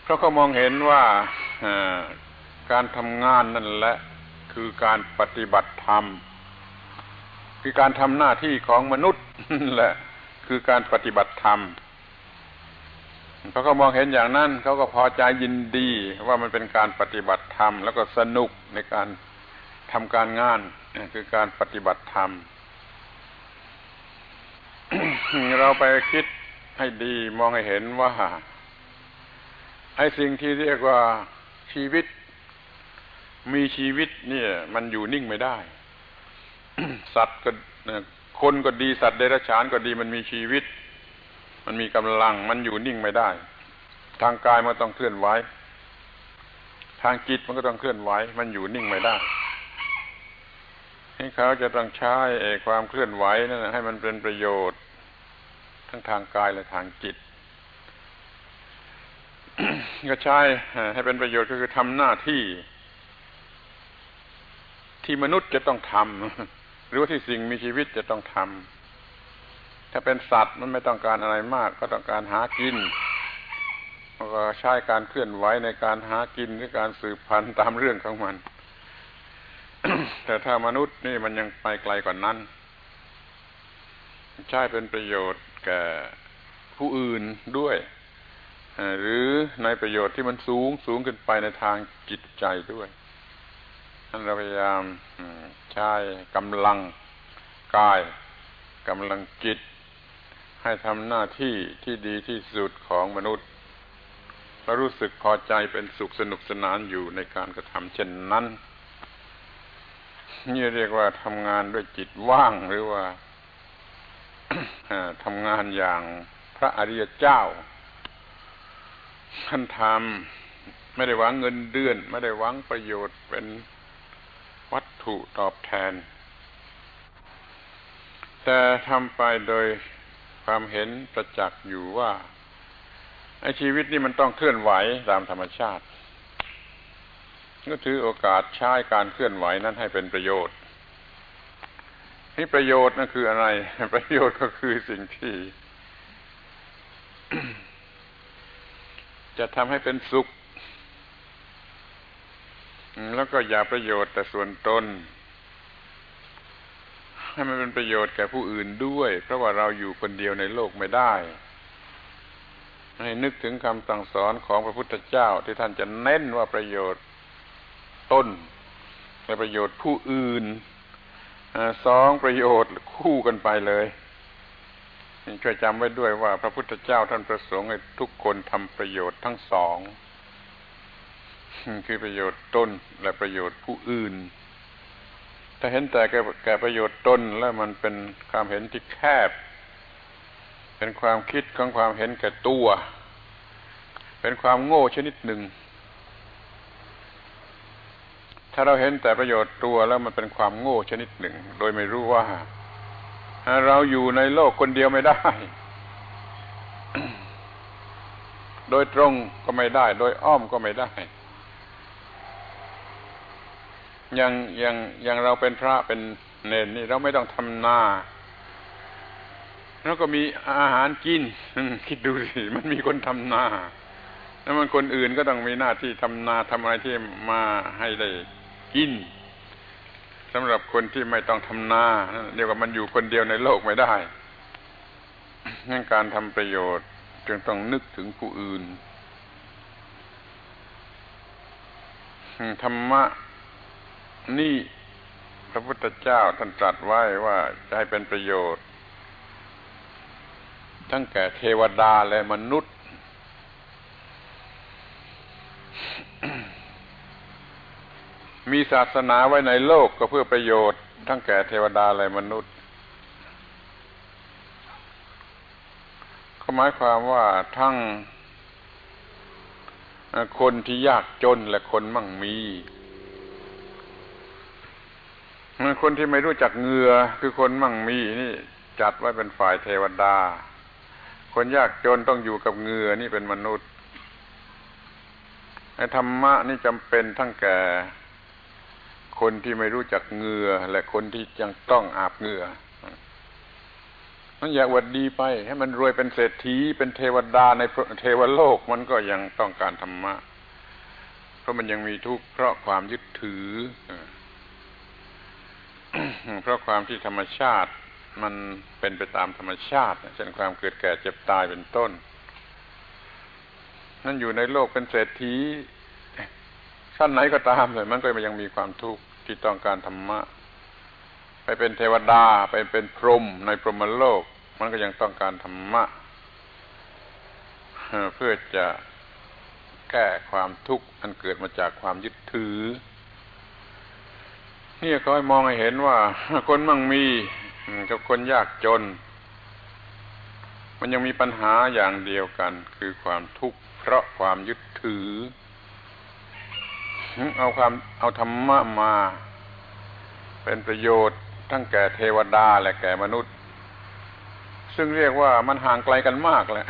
เพราะเขามองเห็นว่าการทำงานนั่นแหละคือการปฏิบัติธรรม คือการทำหน้าที่ของมนุษย์แหละคือการปฏิบัติธรรม เขาก็มองเห็นอย่างนั้นเขาก็พอใจยินดีว่ามันเป็นการปฏิบัติธรรม แล้วก็สนุกในการทำการงานคือการปฏิบัติธรรม เราไปคิดให้ดีมองให้เห็นว่าไอ้สิ่งที่เรียกว่าชีวิต มีชีวิตเนี่ย มันอยู่นิ่งไม่ได้ สัตว์ก็คนก็ดีสัตว์เดรัจฉานก็ดีมันมีชีวิต มันมีกำลังมันอยู่นิ่งไม่ได้ ทางกายมันต้องเคลื่อนไหวทางจิตมันก็ต้องเคลื่อนไหว มันอยู่นิ่งไม่ได้ ให้เขาจะต้องใช้ความเคลื่อนไหวนั่นให้มันเป็นประโยชน์ ทั้งทางกายและทางจิต ก็ใช้ให้เป็นประโยชน์ก็คือทำหน้าที่ ที่มนุษย์จะต้องทำหรือว่าที่สิ่งมีชีวิตจะต้องทำ ถ้าเป็นสัตว์มันไม่ต้องการอะไรมาก ก็ต้องการหากินก็ใช้การเคลื่อนไหวในการหากินหรือการสืบพันธุ์ตามเรื่องของมัน แต่ถ้ามนุษย์นี่มันยังไปไกลกว่านนั้น ใช้เป็นประโยชน์แก่ผู้อื่นด้วย หรือในประโยชน์ที่มันสูงสูงขึ้นไปในทางจิตใจด้วยเราพยายามใช้กำลังกายกำลังจิต ให้ทำหน้าที่ที่ดีที่สุดของมนุษย์และรู้สึกพอใจเป็นสุขสนุกสนานอยู่ในการกระทำเช่นนั้น นี่เรียกว่าทำงานด้วยจิตว่างหรือว่าทำงานอย่างพระอริยเจ้าท่านทำไม่ได้หวังเงินเดือน ไม่ได้หวังประโยชน์เป็นวัตถุตอบแทน แต่ทำไปโดย ความเห็นประจักษ์อยู่ว่าไอ้ชีวิตนี่มันต้องเคลื่อนไหวตามธรรมชาติ ก็ถือโอกาสใช้การเคลื่อนไหวนั้นให้เป็นประโยชน์นี่ประโยชน์นั่นคืออะไร ประโยชน์ก็คือสิ่งที่ จะทำให้เป็นสุข แล้วก็อย่าประโยชน์แต่ส่วนตน ให้มันเป็นประโยชน์แก่ผู้อื่นด้วย เพราะว่าเราอยู่คนเดียวในโลกไม่ได้ ให้นึกถึงคำสั่งสอนของพระพุทธเจ้าที่ท่านจะเน้นว่าประโยชน์ต้นและประโยชน์ผู้อื่นสองประโยชน์คู่กันไปเลยช่วยจำไว้ด้วยว่าพระพุทธเจ้าท่านประสงค์ให้ทุกคนทำประโยชน์ทั้งสองคือประโยชน์ต้นและประโยชน์ผู้อื่น ถ้าเห็นแต่แก่ประโยชน์ตนแล้วมันเป็นความเห็นที่แคบ เป็นความคิดของความเห็นแก่ตัว เป็นความโง่ชนิดหนึ่ง ถ้าเราเห็นแต่ประโยชน์ตัวแล้วมันเป็นความโง่ชนิดหนึ่ง โดยไม่รู้ว่า เราอยู่ในโลกคนเดียวไม่ได้ โดยตรงก็ไม่ได้ โดยอ้อมก็ไม่ได้ อย่างอย่างอย่างเราเป็นพระเป็นเนนนี่เราไม่ต้องทำนาแล้วก็มีอาหารกินคิดดูสิมันมีคนทำนาแล้วมันคนอื่นก็ต้องมีหน้าที่ทำนาทำอะไรที่มาให้ได้กินสำหรับคนที่ไม่ต้องทำนาเดียวกับมันอยู่คนเดียวในโลกไม่ได้งั้นการทำประโยชน์จึงต้องนึกถึงผู้อื่นธรรมะ นี่พระพุทธเจ้าท่านตรัสไว้ว่าจะให้เป็นประโยชน์ ทั้งแก่เทวดาและมนุษย์ มีศาสนาไว้ในโลกก็เพื่อประโยชน์ ทั้งแก่เทวดาและมนุษย์ ก็หมายความว่าทั้งคนที่ยากจนและคนมั่งมี คนที่ไม่รู้จักเงือคือคนมั่งมีนี่จัดไว้เป็นฝ่ายเทวดา คนยากจนต้องอยู่กับเงือนี่เป็นมนุษย์ไอ้ธรรมะนี่จำเป็นทั้งแก่คนที่ไม่รู้จักเงือและคนที่ยังต้องอาบเงือมันอยากวัดดีไป ให้มันรวยเป็นเศรษฐีเป็นเทวดาในเทวโลกมันก็ยังต้องการธรรมะ เพราะมันยังมีทุกข์เพราะความยึดถือ เพราะความที่ธรรมชาติมันเป็นไปตามธรรมชาติเช่นความเกิดแก่เจ็บตายเป็นต้น นั่นอยู่ในโลกเป็นเศรษฐีชั้นไหนก็ตามเลยมันก็ยังมีความทุกข์ที่ต้องการธรรมะ ไปเป็นเทวดาไปเป็นพรหมในพรหมโลก มันก็ยังต้องการธรรมะเพื่อจะแก้ความทุกข์อันเกิดมาจากความยึดถือ นี่เขาให้มองให้เห็นว่า คนมั่งมีกับคนยากจน มันยังมีปัญหาอย่างเดียวกัน คือความทุกข์เพราะความยึดถือ เอาความเอาธรรมะมา เป็นประโยชน์ทั้งแก่เทวดาและแก่มนุษย์ ซึ่งเรียกว่ามันห่างไกลกันมากแหละ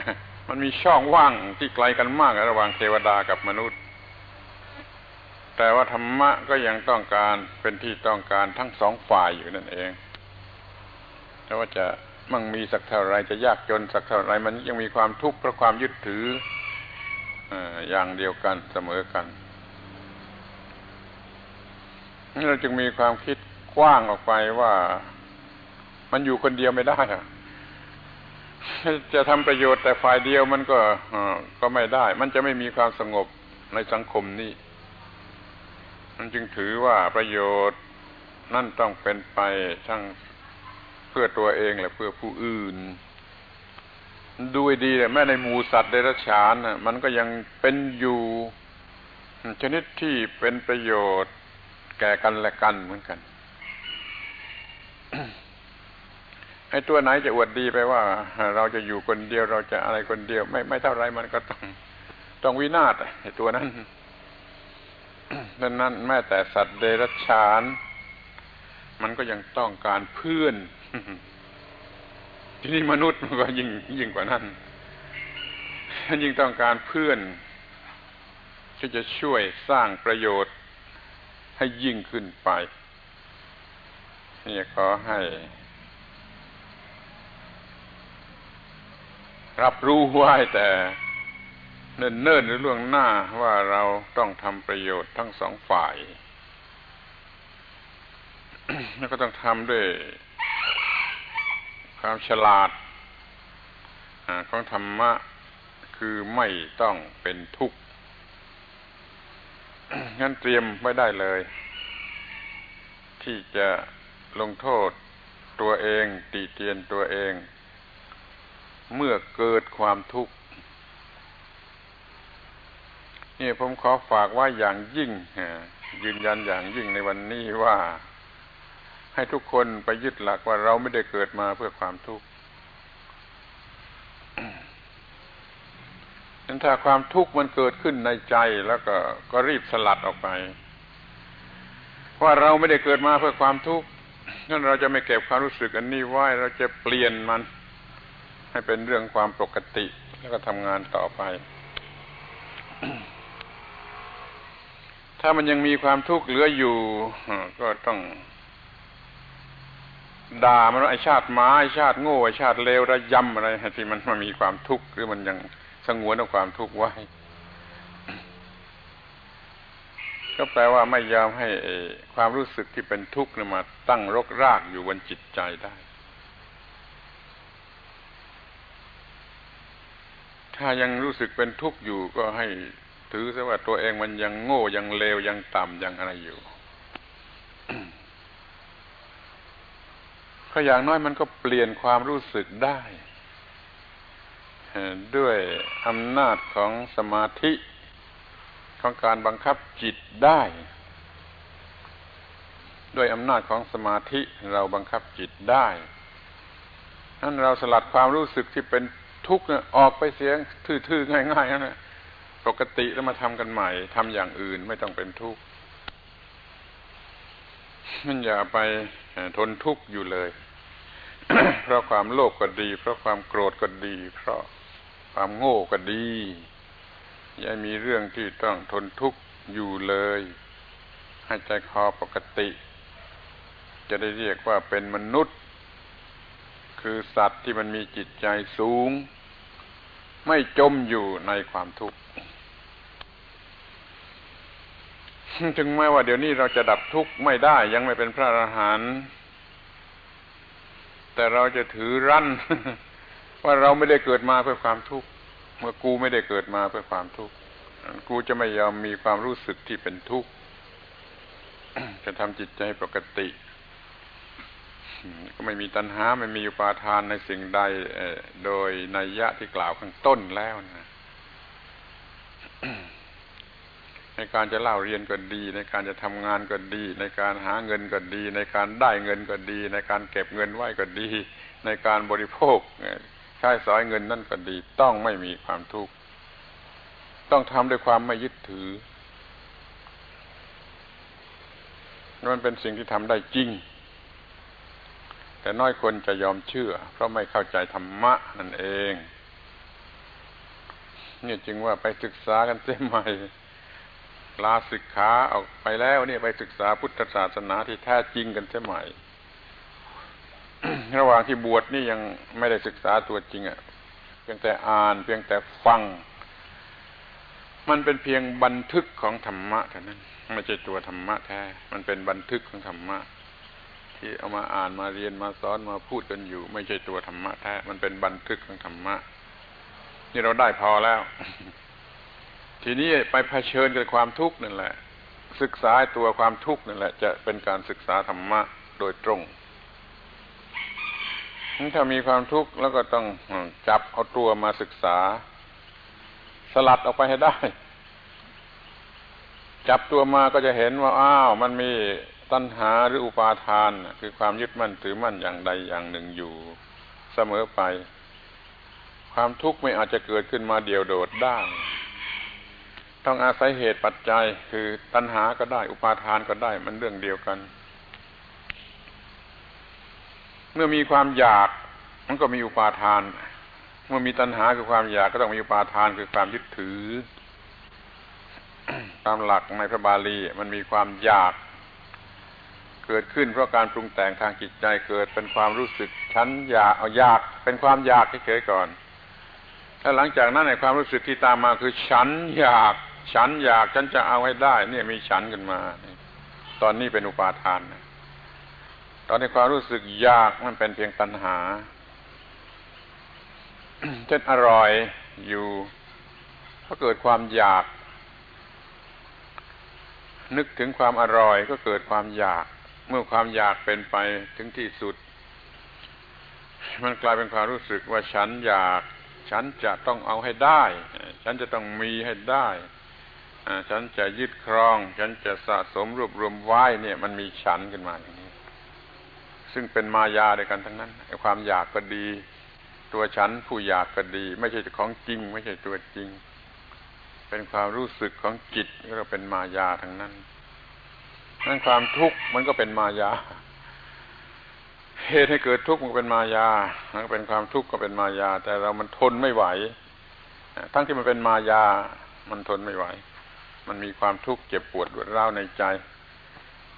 มันมีช่องว่างที่ไกลกันมากระหว่างเทวดากับมนุษย์ แต่ว่าธรรมะก็ยังต้องการเป็นที่ต้องการทั้งสองฝ่ายอยู่นั่นเองแต่ว่าจะมั่งมีสักเท่าไรจะยากจนสักเท่าไรมันยังมีความทุกข์เพราะความยึดถืออย่างเดียวกันเสมอกันนี่เราจึงมีความคิดกว้างออกไปว่ามันอยู่คนเดียวไม่ได้จะทำประโยชน์แต่ฝ่ายเดียวมันก็ก็ไม่ได้ มันจะไม่มีความสงบในสังคมนี้ มันจึงถือว่าประโยชน์นั่นต้องเป็นไปทั้งเพื่อตัวเองและเพื่อผู้อื่น ดูดีแม้ในหมูสัตว์เดรัจฉานมันก็ยังเป็นอยู่ ชนิดที่เป็นประโยชน์แก่กันและกันเหมือนกันไอ้ตัวไหนจะอวดดีไปว่า เราจะอยู่คนเดียวเราจะอะไรคนเดียว ไม่ไม่เท่าไรมันก็ต้องต้องวินาศไอ้ตัวนั้น ดังนั้นแม้แต่สัตว์เดรัจฉาน มันก็ยังต้องการเพื่อน ทีนี้มนุษย์มันก็ยิ่งยิ่งกว่านั้นยิ่งต้องการเพื่อน ที่จะช่วยสร้างประโยชน์ให้ยิ่งขึ้นไป นี่ขอให้ รับรู้ไว้แต่ เนิ่นๆหรือล่วงหน้าว่าเราต้องทำประโยชน์ทั้งสองฝ่าย แล้วก็ต้องทำด้วยความฉลาดของธรรมะคือไม่ต้องเป็นทุกข์งั้นเตรียมไว้ได้เลย ที่จะลงโทษตัวเอง ตีเตียนตัวเอง เมื่อเกิดความทุกข์ นี่ผมขอฝากว่าอย่างยิ่งยืนยันอย่างยิ่งในวันนี้ว่า ให้ทุกคนไปยึดหลักว่าเราไม่ได้เกิดมาเพื่อความทุกข์นั้นถ้าความทุกข์มันเกิดขึ้นในใจแล้วก็ก็รีบสลัดออกไปว่าเราไม่ได้เกิดมาเพื่อความทุกข์งั้นเราจะไม่เก็บความรู้สึกอันนี้ไว้เราจะเปลี่ยนมัน ให้เป็นเรื่องความปกติแล้วก็ทำงานต่อไป ถ้ามันยังมีความทุกข์เหลืออยู่ ก็ต้องด่ามันว่าไอชาติม้าไอชาติโง่ไอชาติเลวระยำอะไรที่มันมันมีความทุกข์หรือมันยังสงวนเอาความทุกข์ไว้ ก็แปลว่าไม่ยอมให้ความรู้สึกที่เป็นทุกข์มาตั้งรกรากอยู่บนจิตใจได้ ถ้ายังรู้สึกเป็นทุกข์อยู่ก็ให้ ถือซะว่าตัวเองมันยังโง่ยังเลวยังต่ำยังอะไรอยู่ก็อย่างน้อยมันก็เปลี่ยนความรู้สึกได้ด้วยอำนาจของสมาธิของการบังคับจิตได้ ด้วยอำนาจของสมาธิเราบังคับจิตได้นั้นเราสลัดความรู้สึกที่เป็นทุกข์ออกไปเสียงทื่อๆง่ายๆนั่นแหละ ปกติแล้วมาทำกันใหม่ทำอย่างอื่นไม่ต้องเป็นทุกข์มันอย่าไปทนทุกข์อยู่เลย เพราะความโลภกก็ดี เพราะความโกรธก็ดี เพราะความโง่ก็ดี อย่ามีเรื่องที่ต้องทนทุกข์อยู่เลย ให้ใจคอปกติ จะได้เรียกว่าเป็นมนุษย์ คือสัตว์ที่มันมีจิตใจสูง ไม่จมอยู่ในความทุกข์ ถึงแม้ว่าเดี๋ยวนี้เราจะดับทุกข์ไม่ได้ยังไม่เป็นพระอรหันต์แต่เราจะถือรั้น ว่าเราไม่ได้เกิดมาเพื่อความทุกข์เมื่อกูไม่ได้เกิดมาเพื่อความทุกข์กูจะไม่ยอมมีความรู้สึกที่เป็นทุกข์จะทำจิตใจปกติก็ไม่มีตัณหาไม่มีอุปาทานในสิ่งใดโดยนัยยะที่กล่าวข้างต้นแล้วนะ ในการจะเล่าเรียนก็ดี ในการจะทำงานก็ดี ในการหาเงินก็ดี ในการได้เงินก็ดี ในการเก็บเงินไว้ก็ดี ในการบริโภคใช้สอยเงินนั่นก็ดี ต้องไม่มีความทุกข์ต้องทำด้วยความไม่ยึดถือมันเป็นสิ่งที่ทำได้จริง แต่น้อยคนจะยอมเชื่อ เพราะไม่เข้าใจธรรมะนั่นเองนี่จึงว่าไปศึกษากันเสียใหม่ ลาศึกขาออกไปแล้วเนี่ยไปศึกษาพุทธศาสนาที่แท้จริงกันเสียใหม่ ระหว่างที่บวชนี่ยังไม่ได้ศึกษาตัวจริงอะ่ะ เพียงแต่อ่านเพียงแต่ฟัง มันเป็นเพียงบันทึกของธรรมะเท่านั้นไม่ใช่ตัวธรรมะแท้ มันเป็นบันทึกของธรรมะที่เอามาอ่านมาเรียนมาสอนมาพูดกันอยู่ ไม่ใช่ตัวธรรมะแท้ มันเป็นบันทึกของธรรมะนี่เราได้พอแล้ว ทีนี้ไปเผชิญกับความทุกข์นั่นแหละ ศึกษาตัวความทุกข์นั่นแหละ จะเป็นการศึกษาธรรมะโดยตรงถ้ามีความทุกข์แล้วก็ต้องจับเอาตัวมาศึกษา สลัดออกไปให้ได้ จับตัวมาก็จะเห็นว่าอ้าวมันมีตัณหาหรืออุปาทาน คือความยึดมั่นถือมั่นอย่างใดอย่างหนึ่งอยู่เสมอไป ความทุกข์ไม่อาจจะเกิดขึ้นมาเดียวโดดได้ ต้องอาศัยเหตุปัจจัยคือตัณหาก็ได้ อุปาทานก็ได้มันเรื่องเดียวกัน เมื่อมีความอยากมันก็มีอุปาทาน เมื่อมีตัณหาคือความอยากก็ต้องมีอุปาทานคือความยึดถือ ตามหลักในพระบาลีมันมีความอยาก เกิดขึ้นเพราะการปรุงแต่งทางจิตใจเกิดเป็นความรู้สึกฉันอยากเอาอยากเป็นความอยากเฉยๆก่อนแล้วหลังจากนั้นในความรู้สึกที่ตามมาคือฉันอยาก ฉันอยากฉันจะเอาให้ได้ เนี่ยมีฉันขึ้นมา ตอนนี้เป็นอุปาทานนะตอนนี้ความรู้สึกอยากมันเป็นเพียงตัณหาเช่นอร่อยอยู่ก็เกิดความอยาก นึกถึงความอร่อยก็เกิดความอยาก เมื่อความอยากเป็นไปถึงที่สุด มันกลายเป็นความรู้สึกว่าฉันอยาก ฉันจะต้องเอาให้ได้ ฉันจะต้องมีให้ได้ ฉันจะยึดครอง ฉันจะสะสมรวบรวมไว้เนี่ย มันมีฉันขึ้นมาอย่างนี้ ซึ่งเป็นมายาด้วยกันทั้งนั้นความอยากก็ดี ตัวฉันผู้อยากก็ดี ไม่ใช่ของจริง ไม่ใช่ตัวจริง เป็นความรู้สึกของจิตก็เป็นมายาทั้งนั้นนั่นความทุกข์มันก็เป็นมายาเหตุให้เกิดทุกข์มันเป็นมายามันเป็นความทุกข์ก็เป็นมายา แต่เรามันทนไม่ไหว ทั้งที่มันเป็นมายา มันทนไม่ไหว มันมีความทุกข์เจ็บปวดรวดร้าวในใจ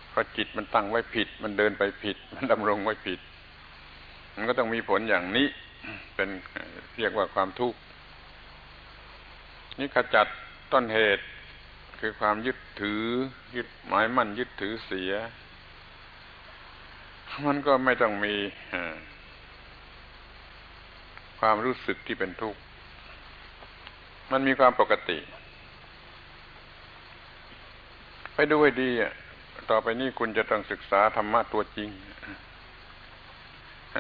เพราะจิตมันตั้งไว้ผิด มันเดินไปผิด มันดำรงไว้ผิด มันก็ต้องมีผลอย่างนี้ เป็นเรียกว่าความทุกข์นี่ขจัดต้นเหตุคือความยึดถือ ยึดหมายมั่นยึดถือเสีย มันก็ไม่ต้องมีความรู้สึกที่เป็นทุกข์ มันมีความปกติ ไปดูให้ดีอะต่อไปนี้คุณจะต้องศึกษาธรรมะตัวจริง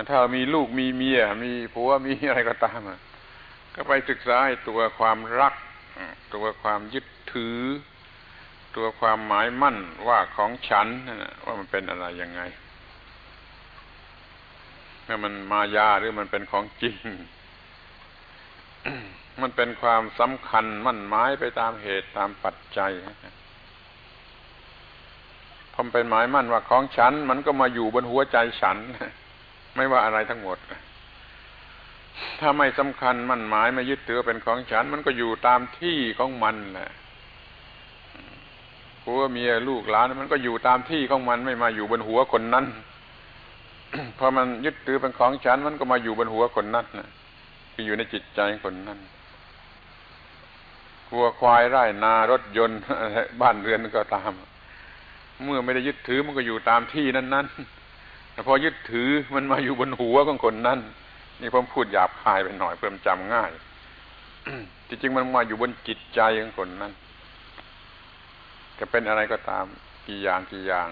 ถ้ามีลูกมีเมีย มีผัวมีอะไรก็ตามก็ไปศึกษาตัวความรัก ตัวความยึดถือ ตัวความหมายมั่นว่าของฉันว่ามันเป็นอะไรยังไงว่ามันมายาหรือมันเป็นของจริง มันเป็นความสำคัญมั่นหมายไปตามเหตุตามปัจจัย พอเป็นหมายมั่นว่าของฉัน มันก็มาอยู่บนหัวใจฉัน ไม่ว่าอะไรทั้งหมด ถ้าไม่สำคัญมั่นหมายไม่ยึดถือเป็นของฉัน มันก็อยู่ตามที่ของมันแหละผัวเมียลูกหลานมันก็อยู่ตามที่ของมันไม่มาอยู่บนหัวคนนั้นพอมันยึดถือเป็นของฉัน มันก็มาอยู่บนหัวคนนั้นนะคืออยู่ในจิตใจคนนั้นวัวควายไร่นารถยนต์บ้านเรือนก็ตาม เมื่อไม่ได้ยึดถือมันก็อยู่ตามที่นั้นๆแต่พอยึดถือมันมาอยู่บนหัวของคนนั้นนี่ผมพูดหยาบคายไปหน่อยเพื่อจำง่ายจริงๆมันมาอยู่บนจิตใจของคนนั้นจะเป็นอะไรก็ตามกี่อย่างกี่อย่าง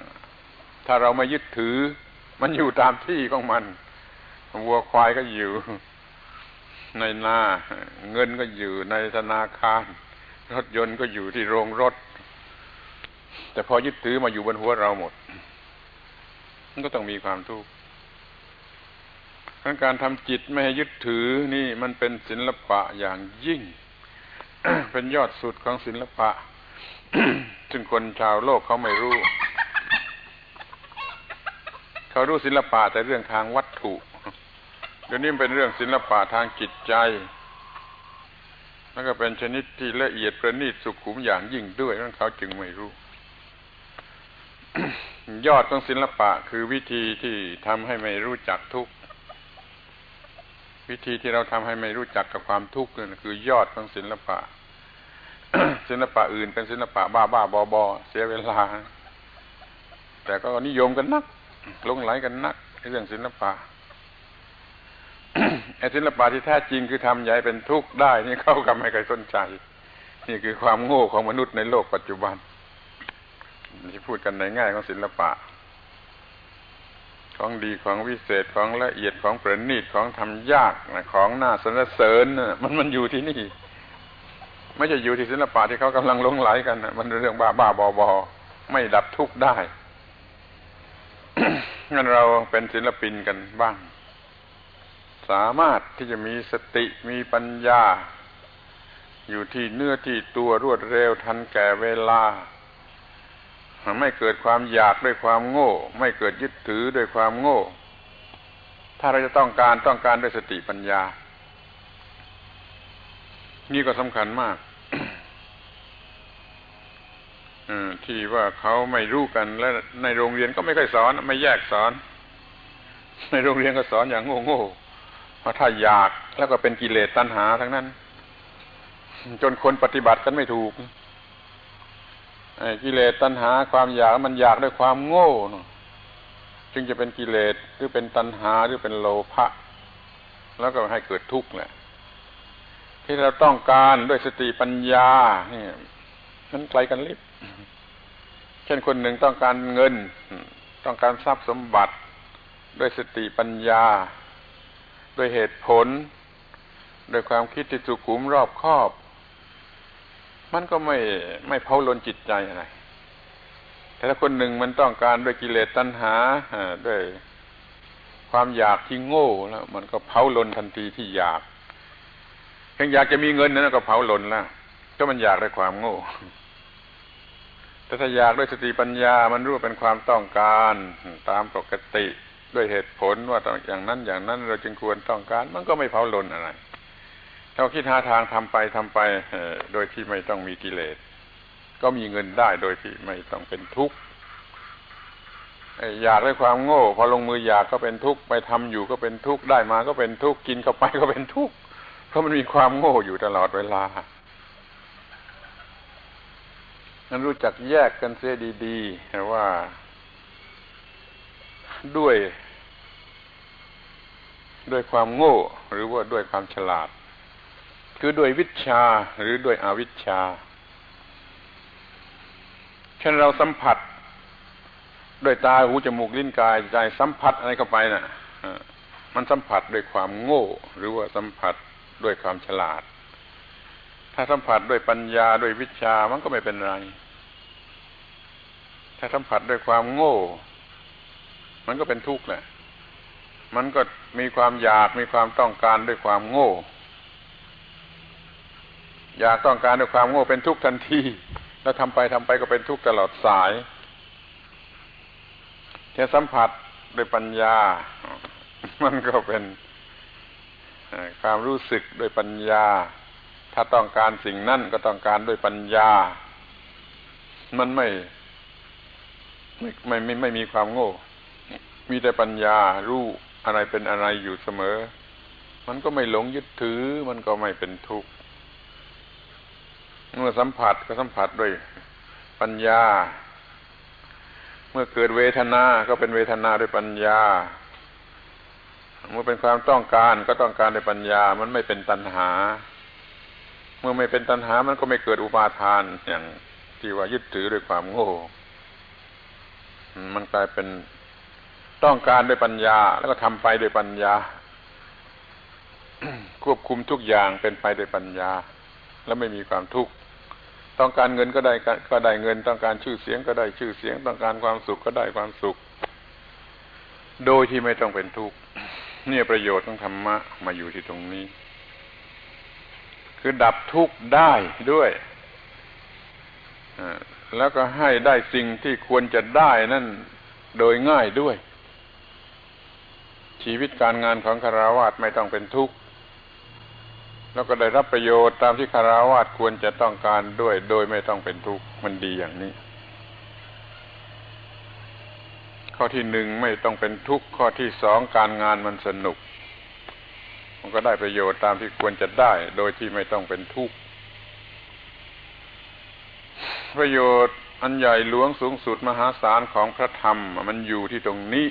ถ้าเราไม่ยึดถือ มันอยู่ตามที่ของมันวัวควายก็อยู่ ในนาเงินก็อยู่ในธนาคาร รถยนต์ก็อยู่ที่โรงรถ แต่พอยึดถือมาอยู่บนหัวเราหมด มันก็ต้องมีความทุกข์การทำจิตไม่ให้ยึดถือนี่มันเป็นศิลปะอย่างยิ่ง เป็นยอดสุดของศิลปะ ซึ่งคนชาวโลกเขาไม่รู้ เขารู้ศิลปะแต่เรื่องทางวัตถุเดี๋ยวนี้เป็นเรื่องศิลปะทางจิตใจแล้วก็เป็นชนิดที่ละเอียดประณีตสุขุมอย่างยิ่งด้วยนั่นเขาจึงไม่รู้ ยอดของศิลปะ คือวิธีที่ทำให้ไม่รู้จักทุกข์วิธีที่เราทำให้ไม่รู้จักกับความทุกข์นั่นคือยอดของศิลปะศิลปะอื่นเป็นศิลปะบ้าบ้าบอบอเสียเวลา แต่ก็นิยมกันนักลงไหลกันนักเรื่องศิลปะไอ้ศิลปะที่แท้จริงคือทำใหญ่เป็นทุกข์ได้ นี่เข้ากับไม่เคยสนใจ นี่คือความโง่ของมนุษย์ในโลกปัจจุบัน ที่พูดกันในง่ายของศิลปะ ของดีของวิเศษของละเอียดของประณีตของทำยากนะของน่าสนเสริญนะมันมันอยู่ที่นี่ ไม่ใช่อยู่ที่ศิลปะที่เขากำลังลงไหลกันนะมันเรื่องบ้าบ้าบอบอไม่ดับทุกข์ได้งั้นเราเป็นศิลปินกันบ้าง สามารถที่จะมีสติมีปัญญา อยู่ที่เนื้อที่ตัวรวดเร็วทันแก่เวลา ไม่เกิดความอยากด้วยความโง่ ไม่เกิดยึดถือด้วยความโง่ ถ้าเราจะต้องการต้องการด้วยสติปัญญา นี่ก็สำคัญมากที่ว่าเขาไม่รู้กันและในโรงเรียนก็ไม่ค่อยสอน ไม่แยกสอน ในโรงเรียนก็สอนอย่างโง่โง่เพราะถ้าอยากแล้วก็เป็นกิเลสตัณหาทั้งนั้น จนคนปฏิบัติกันไม่ถูก กิเลสตัณหาความอยากมันอยากด้วยความโง่จึงจะเป็นกิเลสหรือเป็นตัณหาหรือเป็นโลภะแล้วก็ให้เกิดทุกข์แหละ ที่เราต้องการด้วยสติปัญญานี่มันไกลกันลิบเช่นคนหนึ่งต้องการเงิน ต้องการทรัพย์สมบัติด้วยสติปัญญา ด้วยเหตุผล ด้วยความคิดที่สุขุมรอบคอบ มันก็ไม่ไม่เผาลนจิตใจอะไร แต่ถ้าคนหนึ่งมันต้องการด้วยกิเลสตัณหาด้วยความอยากที่โง่แล้วมันก็เผาลนทันทีที่อยากเพียงอยากจะมีเงินนั้นก็เผาลนแล้วก็มันอยากด้วยความโง่ แต่ถ้าอยากด้วยสติปัญญา มันรู้เป็นความต้องการตามปกติด้วยเหตุผลว่าอย่างนั้นอย่างนั้นเราจึงควรต้องการ มันก็ไม่เผาลนอะไร เราคิดหาทางทำไปทำไปโดยที่ไม่ต้องมีกิเลส ก็มีเงินได้โดยที่ไม่ต้องเป็นทุกข์อยากได้ความโง่ พอลงมืออยากก็เป็นทุกข์ไปทำอยู่ก็เป็นทุกข์ได้มาก็เป็นทุกข์กินเข้าไปก็เป็นทุกข์เพราะมันมีความโง่อยู่ตลอดเวลานั้นรู้จักแยกกันเสียดีๆว่าด้วย ด้วยความโง่ หรือว่าด้วยความฉลาด คือด้วยวิชาหรือด้วยอวิชชา เช่นเราสัมผัส ด้วยตาหูจมูกลิ้นกายใจสัมผัสอะไรเข้าไปนะ่ะมันสัมผัสด้วยความโง่ หรือว่าสัมผัสด้วยความฉลาด ถ้าสัมผัสด้วยปัญญาด้วยวิชามันก็ไม่เป็นไร ถ้าสัมผัสด้วยความโง่ มันก็เป็นทุกข์แหละ มันก็มีความอยากมีความต้องการด้วยความโง่ อยากต้องการด้วยความโง่เป็นทุกข์ทันที แล้วทำไปทำไปก็เป็นทุกข์ตลอดสายแค่สัมผัสด้วยปัญญา มันก็เป็นความรู้สึกด้วยปัญญา ถ้าต้องการสิ่งนั้นก็ต้องการด้วยปัญญา มันไม่ไม่ไม่ไม่ไม่มีความโง่ มีแต่ปัญญารู้อะไรเป็นอะไรอยู่เสมอ มันก็ไม่หลงยึดถือ มันก็ไม่เป็นทุกข์ เมื่อสัมผัสก็สัมผัสด้วยปัญญา เมื่อเกิดเวทนา ก็เป็นเวทนาด้วยปัญญา เมื่อเป็นความต้องการก็ต้องการในปัญญา มันไม่เป็นตัณหา เมื่อไม่เป็นตัณหา มันก็ไม่เกิดอุปาทานอย่างที่ว่ายึดถือด้วยความโง่ มันกลายเป็นต้องการด้วยปัญญา แล้วก็ทำไปด้วยปัญญา ควบคุมทุกอย่างเป็นไปด้วยปัญญา แล้วไม่มีความทุกข์ ต้องการเงินก็ได้ก็ได้เงิน ต้องการชื่อเสียงก็ได้ชื่อเสียง ต้องการความสุขก็ได้ความสุข โดยที่ไม่ต้องเป็นทุกข์เนี่ยประโยชน์ของธรรมะมาอยู่ที่ตรงนี้ คือดับทุกข์ได้ด้วยแล้วก็ให้ได้สิ่งที่ควรจะได้นั่นโดยง่ายด้วย ชีวิตการงานของคาราวาสไม่ต้องเป็นทุกข์ แล้วก็ได้รับประโยชน์ตามที่คาราวาสควรจะต้องการด้วย โดยไม่ต้องเป็นทุกข์มันดีอย่างนี้ ข้อที่หนึ่งไม่ต้องเป็นทุกข์ข้อที่สองการงานมันสนุก มันก็ได้ประโยชน์ตามที่ควรจะได้ โดยที่ไม่ต้องเป็นทุกข์ประโยชน์อันใหญ่หลวงสูงสุดมหาศาลของพระธรรม มันอยู่ที่ตรงนี้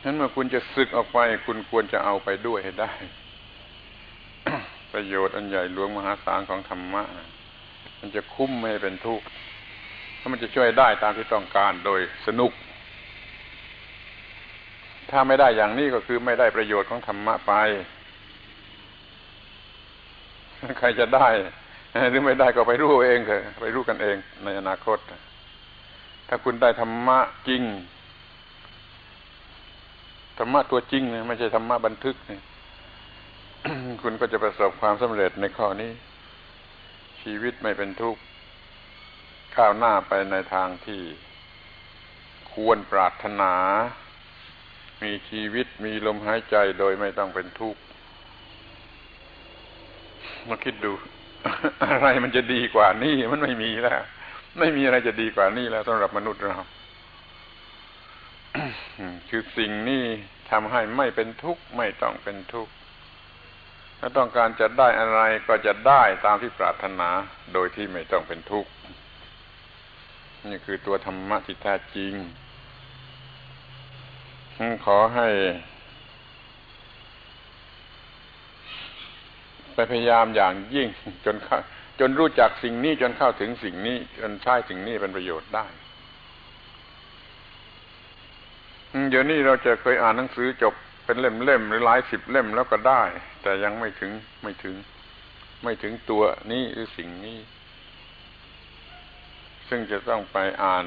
ฉะนั้นเมื่อคุณจะศึกออกไป คุณควรจะเอาไปด้วยให้ได้ ประโยชน์อันใหญ่หลวงมหาศาลของธรรมะ มันจะคุ้มไม่ให้เป็นทุกข์ถ้ามันจะช่วยได้ตามที่ต้องการโดยสนุก ถ้าไม่ได้อย่างนี้ก็คือไม่ได้ประโยชน์ของธรรมะไป ใครจะได้หรือไม่ได้ก็ไปรู้เองเถอะไปรู้กันเองในอนาคต ถ้าคุณได้ธรรมะจริงธรรมะตัวจริงไม่ใช่ธรรมะบันทึกนี่ คุณก็จะประสบความสำเร็จในข้อนี้ ชีวิตไม่เป็นทุกข์ก้าวหน้าไปในทางที่ควรปรารถนา มีชีวิตมีลมหายใจโดยไม่ต้องเป็นทุกข์มาคิดดู อะไรมันจะดีกว่านี้มันไม่มีแล้ว ไม่มีอะไรจะดีกว่านี้แล้วสำหรับมนุษย์เราคือสิ่งนี้ทำให้ไม่เป็นทุกข์ไม่ต้องเป็นทุกข์ ถ้าต้องการจะได้อะไรก็จะได้ตามที่ปรารถนาโดยที่ไม่ต้องเป็นทุกข์ นี่คือตัวธรรมะที่แท้จริง ขอให้ ไปพยายามอย่างยิ่งจนจนรู้จักสิ่งนี้จนเข้าถึงสิ่งนี้ จนใช้สิ่งนี้เป็นประโยชน์ได้เดี๋ยวนี้เราจะเคยอ่านหนังสือจบ เป็นเล่มๆหรือหลายสิบเล่มแล้วก็ได้ แต่ยังไม่ถึงไม่ถึง ไม่ถึงตัวนี้หรือสิ่งนี้ ซึ่งจะต้องไปอ่าน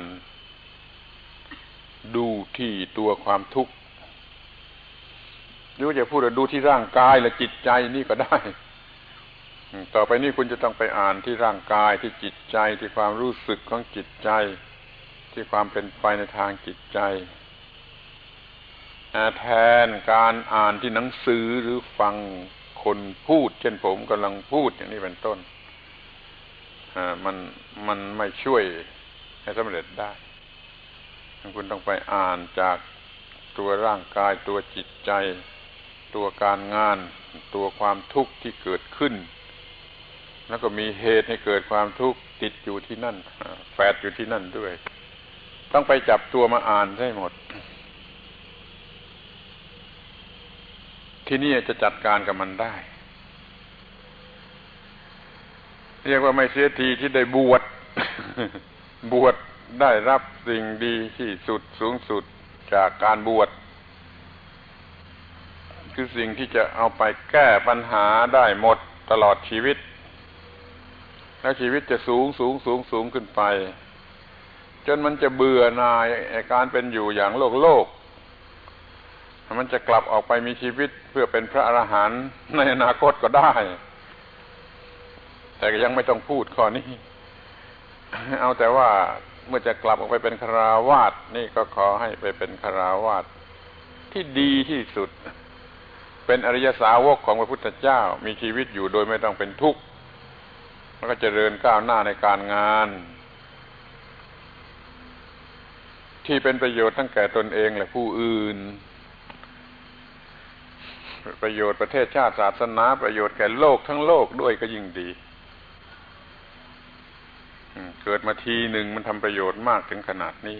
ดูที่ตัวความทุกข์หรือจะพูดว่าดูที่ร่างกายและจิตใจนี่ก็ได้ ต่อไปนี้คุณจะต้องไปอ่านที่ร่างกายที่จิตใจที่ความรู้สึกของจิตใจ ที่ความเป็นไปในทางจิตใจ แทนการอ่านที่หนังสือหรือฟังคนพูด เช่นผมกำลังพูดอย่างนี้เป็นต้นมันมันไม่ช่วยให้สำเร็จได้คุณต้องไปอ่านจากตัวร่างกายตัวจิตใจ ตัวการงาน ตัวความทุกข์ที่เกิดขึ้น แล้วก็มีเหตุให้เกิดความทุกข์ติดอยู่ที่นั่นแฝดอยู่ที่นั่นด้วย ต้องไปจับตัวมาอ่านให้หมด ที่นี่จะจัดการกับมันได้ เรียกว่าไม่เสียทีที่ได้บวชบวชได้รับสิ่งดีที่สุดสูงสุดจากการบวชคือสิ่งที่จะเอาไปแก้ปัญหาได้หมดตลอดชีวิต แล้วชีวิตจะสูงสูงสูงสูงขึ้นไป จนมันจะเบื่อหน่ายการเป็นอยู่อย่างโลกโลก มันจะกลับออกไปมีชีวิตเพื่อเป็นพระอรหันต์ในอนาคตก็ได้ แต่ยังไม่ต้องพูดข้อนี้ เอาแต่ว่าเมื่อจะกลับออกไปเป็นคราวาสนี่ก็ขอให้ไปเป็นคราวาสที่ดีที่สุด เป็นอริยสาวกของพระพุทธเจ้า มีชีวิตอยู่โดยไม่ต้องเป็นทุกข์แล้วก็เจริญก้าวหน้าในการงาน ที่เป็นประโยชน์ทั้งแก่ตนเองและผู้อื่น ประโยชน์ประเทศชาติศาสนา ประโยชน์แก่โลกทั้งโลกด้วยก็ยิ่งดีเกิดมาทีหนึ่งมันทำประโยชน์มากถึงขนาดนี้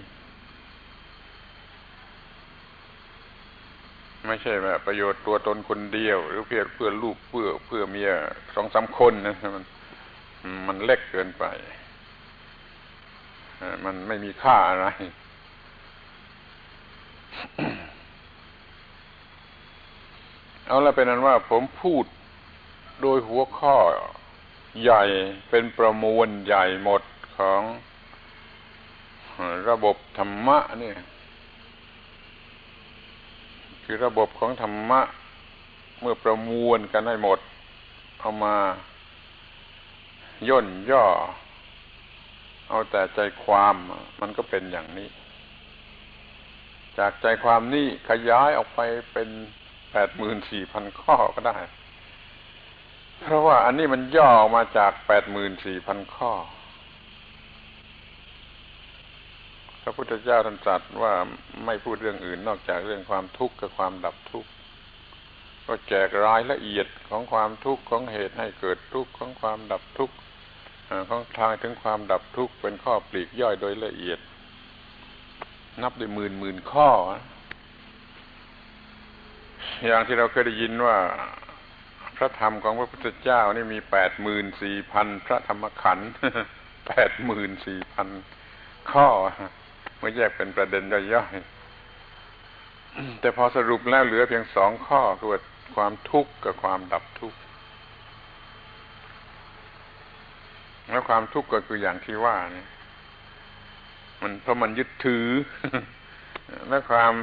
ไม่ใช่แบบประโยชน์ตัวตนคนเดียว หรือเพื่อเพื่อลูกเพื่อเพื่อเมียสองสาคนนะมันมันเล็กเกินไป มันไม่มีค่าอะไร เอาละเป็นนั้นว่าผมพูดโดยหัวข้อใหญ่เป็นประมวลใหญ่หมดของระบบธรรมะนี่คือระบบของธรรมะ เมื่อประมวลกันให้หมด เอามา ย่นย่อ เอาแต่ใจความมันก็เป็นอย่างนี้ จากใจความนี้ขยายออกไปเป็น แปดหมื่นสี่พันข้อก็ได้ เพราะว่าอันนี้มันย่อออกมาจากแปดหมื่นสี่พันข้อ พระพุทธเจ้าท่านตรัสว่าไม่พูดเรื่องอื่นนอกจากเรื่องความทุกข์กับความดับทุกข์ก็แจกรายละเอียดของความทุกข์ของเหตุให้เกิดทุกข์ของความดับทุกข์ของทางถึงความดับทุกข์เป็นข้อปลีกย่อยโดยละเอียด นับด้วยหมื่นหมื่นข้อ อย่างที่เราเคยได้ยินว่าพระธรรมของพระพุทธเจ้านี่มีแปดหมื่นสี่พันพระธรรมขันธ์แปดหมื่นสี่พันข้อมื่แยกเป็นประเด็นย่อยๆแต่พอสรุปแล้วเหลือเพียงสองข้อคือความทุกข์กับความดับทุกข์แล้วความทุกข์ก็คืออย่างที่ว่านี่มันเพราะมันยึดถือและความ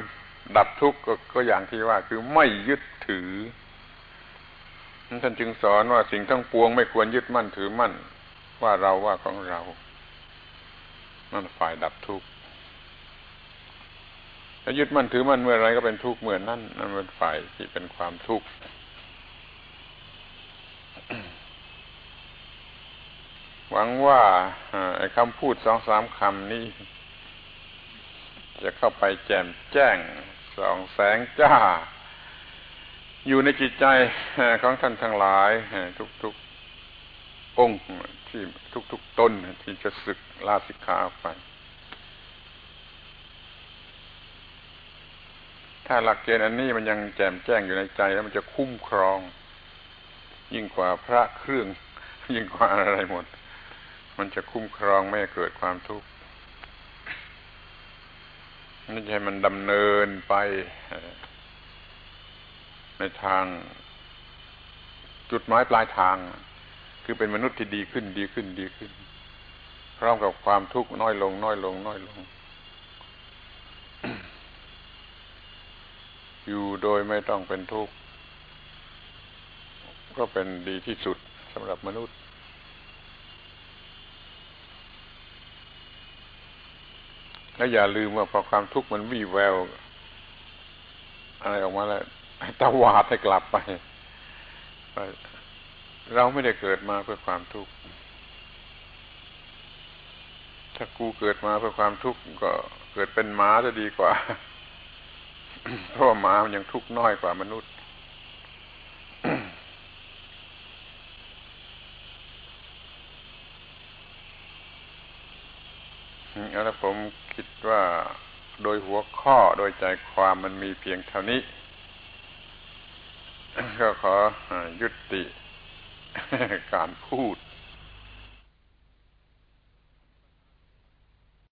ดับทุกข์ก็อย่างที่ว่า คือไม่ยึดถือ ท่านจึงสอนว่าสิ่งทั้งปวงไม่ควรยึดมั่นถือมั่น ว่าเราว่าของเรานั่นฝ่ายดับทุกข์ถ้ายึดมั่นถือมั่นเมื่อไรก็เป็นทุกข์เมื่อนนั่นนั่นเป็นฝ่ายที่เป็นความทุกข์หวังว่าไอ้คำพูดสองสามคำนี้ จะเข้าไปแจมแจ้ง ส่องแสงจ้า อยู่ในจิตใจของท่านทั้งหลายทุกๆองค์ที่ทุกๆตนที่จะศึกลาสิกขาไป ถ้าหลักเกณฑ์อันนี้มันยังแจ่มแจ้งอยู่ในใจแล้วมันจะคุ้มครอง ยิ่งกว่าพระเครื่อง ยิ่งกว่าอะไรหมด มันจะคุ้มครองไม่เกิดความทุกข์ นี่ใช่มันดำเนินไป ในทาง จุดหมายปลายทาง คือเป็นมนุษย์ที่ดีขึ้นดีขึ้นดีขึ้น พร้อมกับความทุกข์น้อยลง น้อยลง น้อยลง อยู่โดยไม่ต้องเป็นทุกข์ก็เป็นดีที่สุดสำหรับมนุษย์ และอย่าลืมว่าพอความทุกข์มันวี่แวว อะไรออกมาแล้วตวาดให้กลับไป เราไม่ได้เกิดมาเพื่อความทุกข์ ถ้ากูเกิดมาเพื่อความทุกข์ก็เกิดเป็นหมาจะดีกว่า เพราะหมามันยังทุกข์น้อยกว่ามนุษย์แล้วผมคิดว่าโดยหัว ข้อโดยใจความมันมีเพียงเท่านี้ ก็ขอยุติการพูด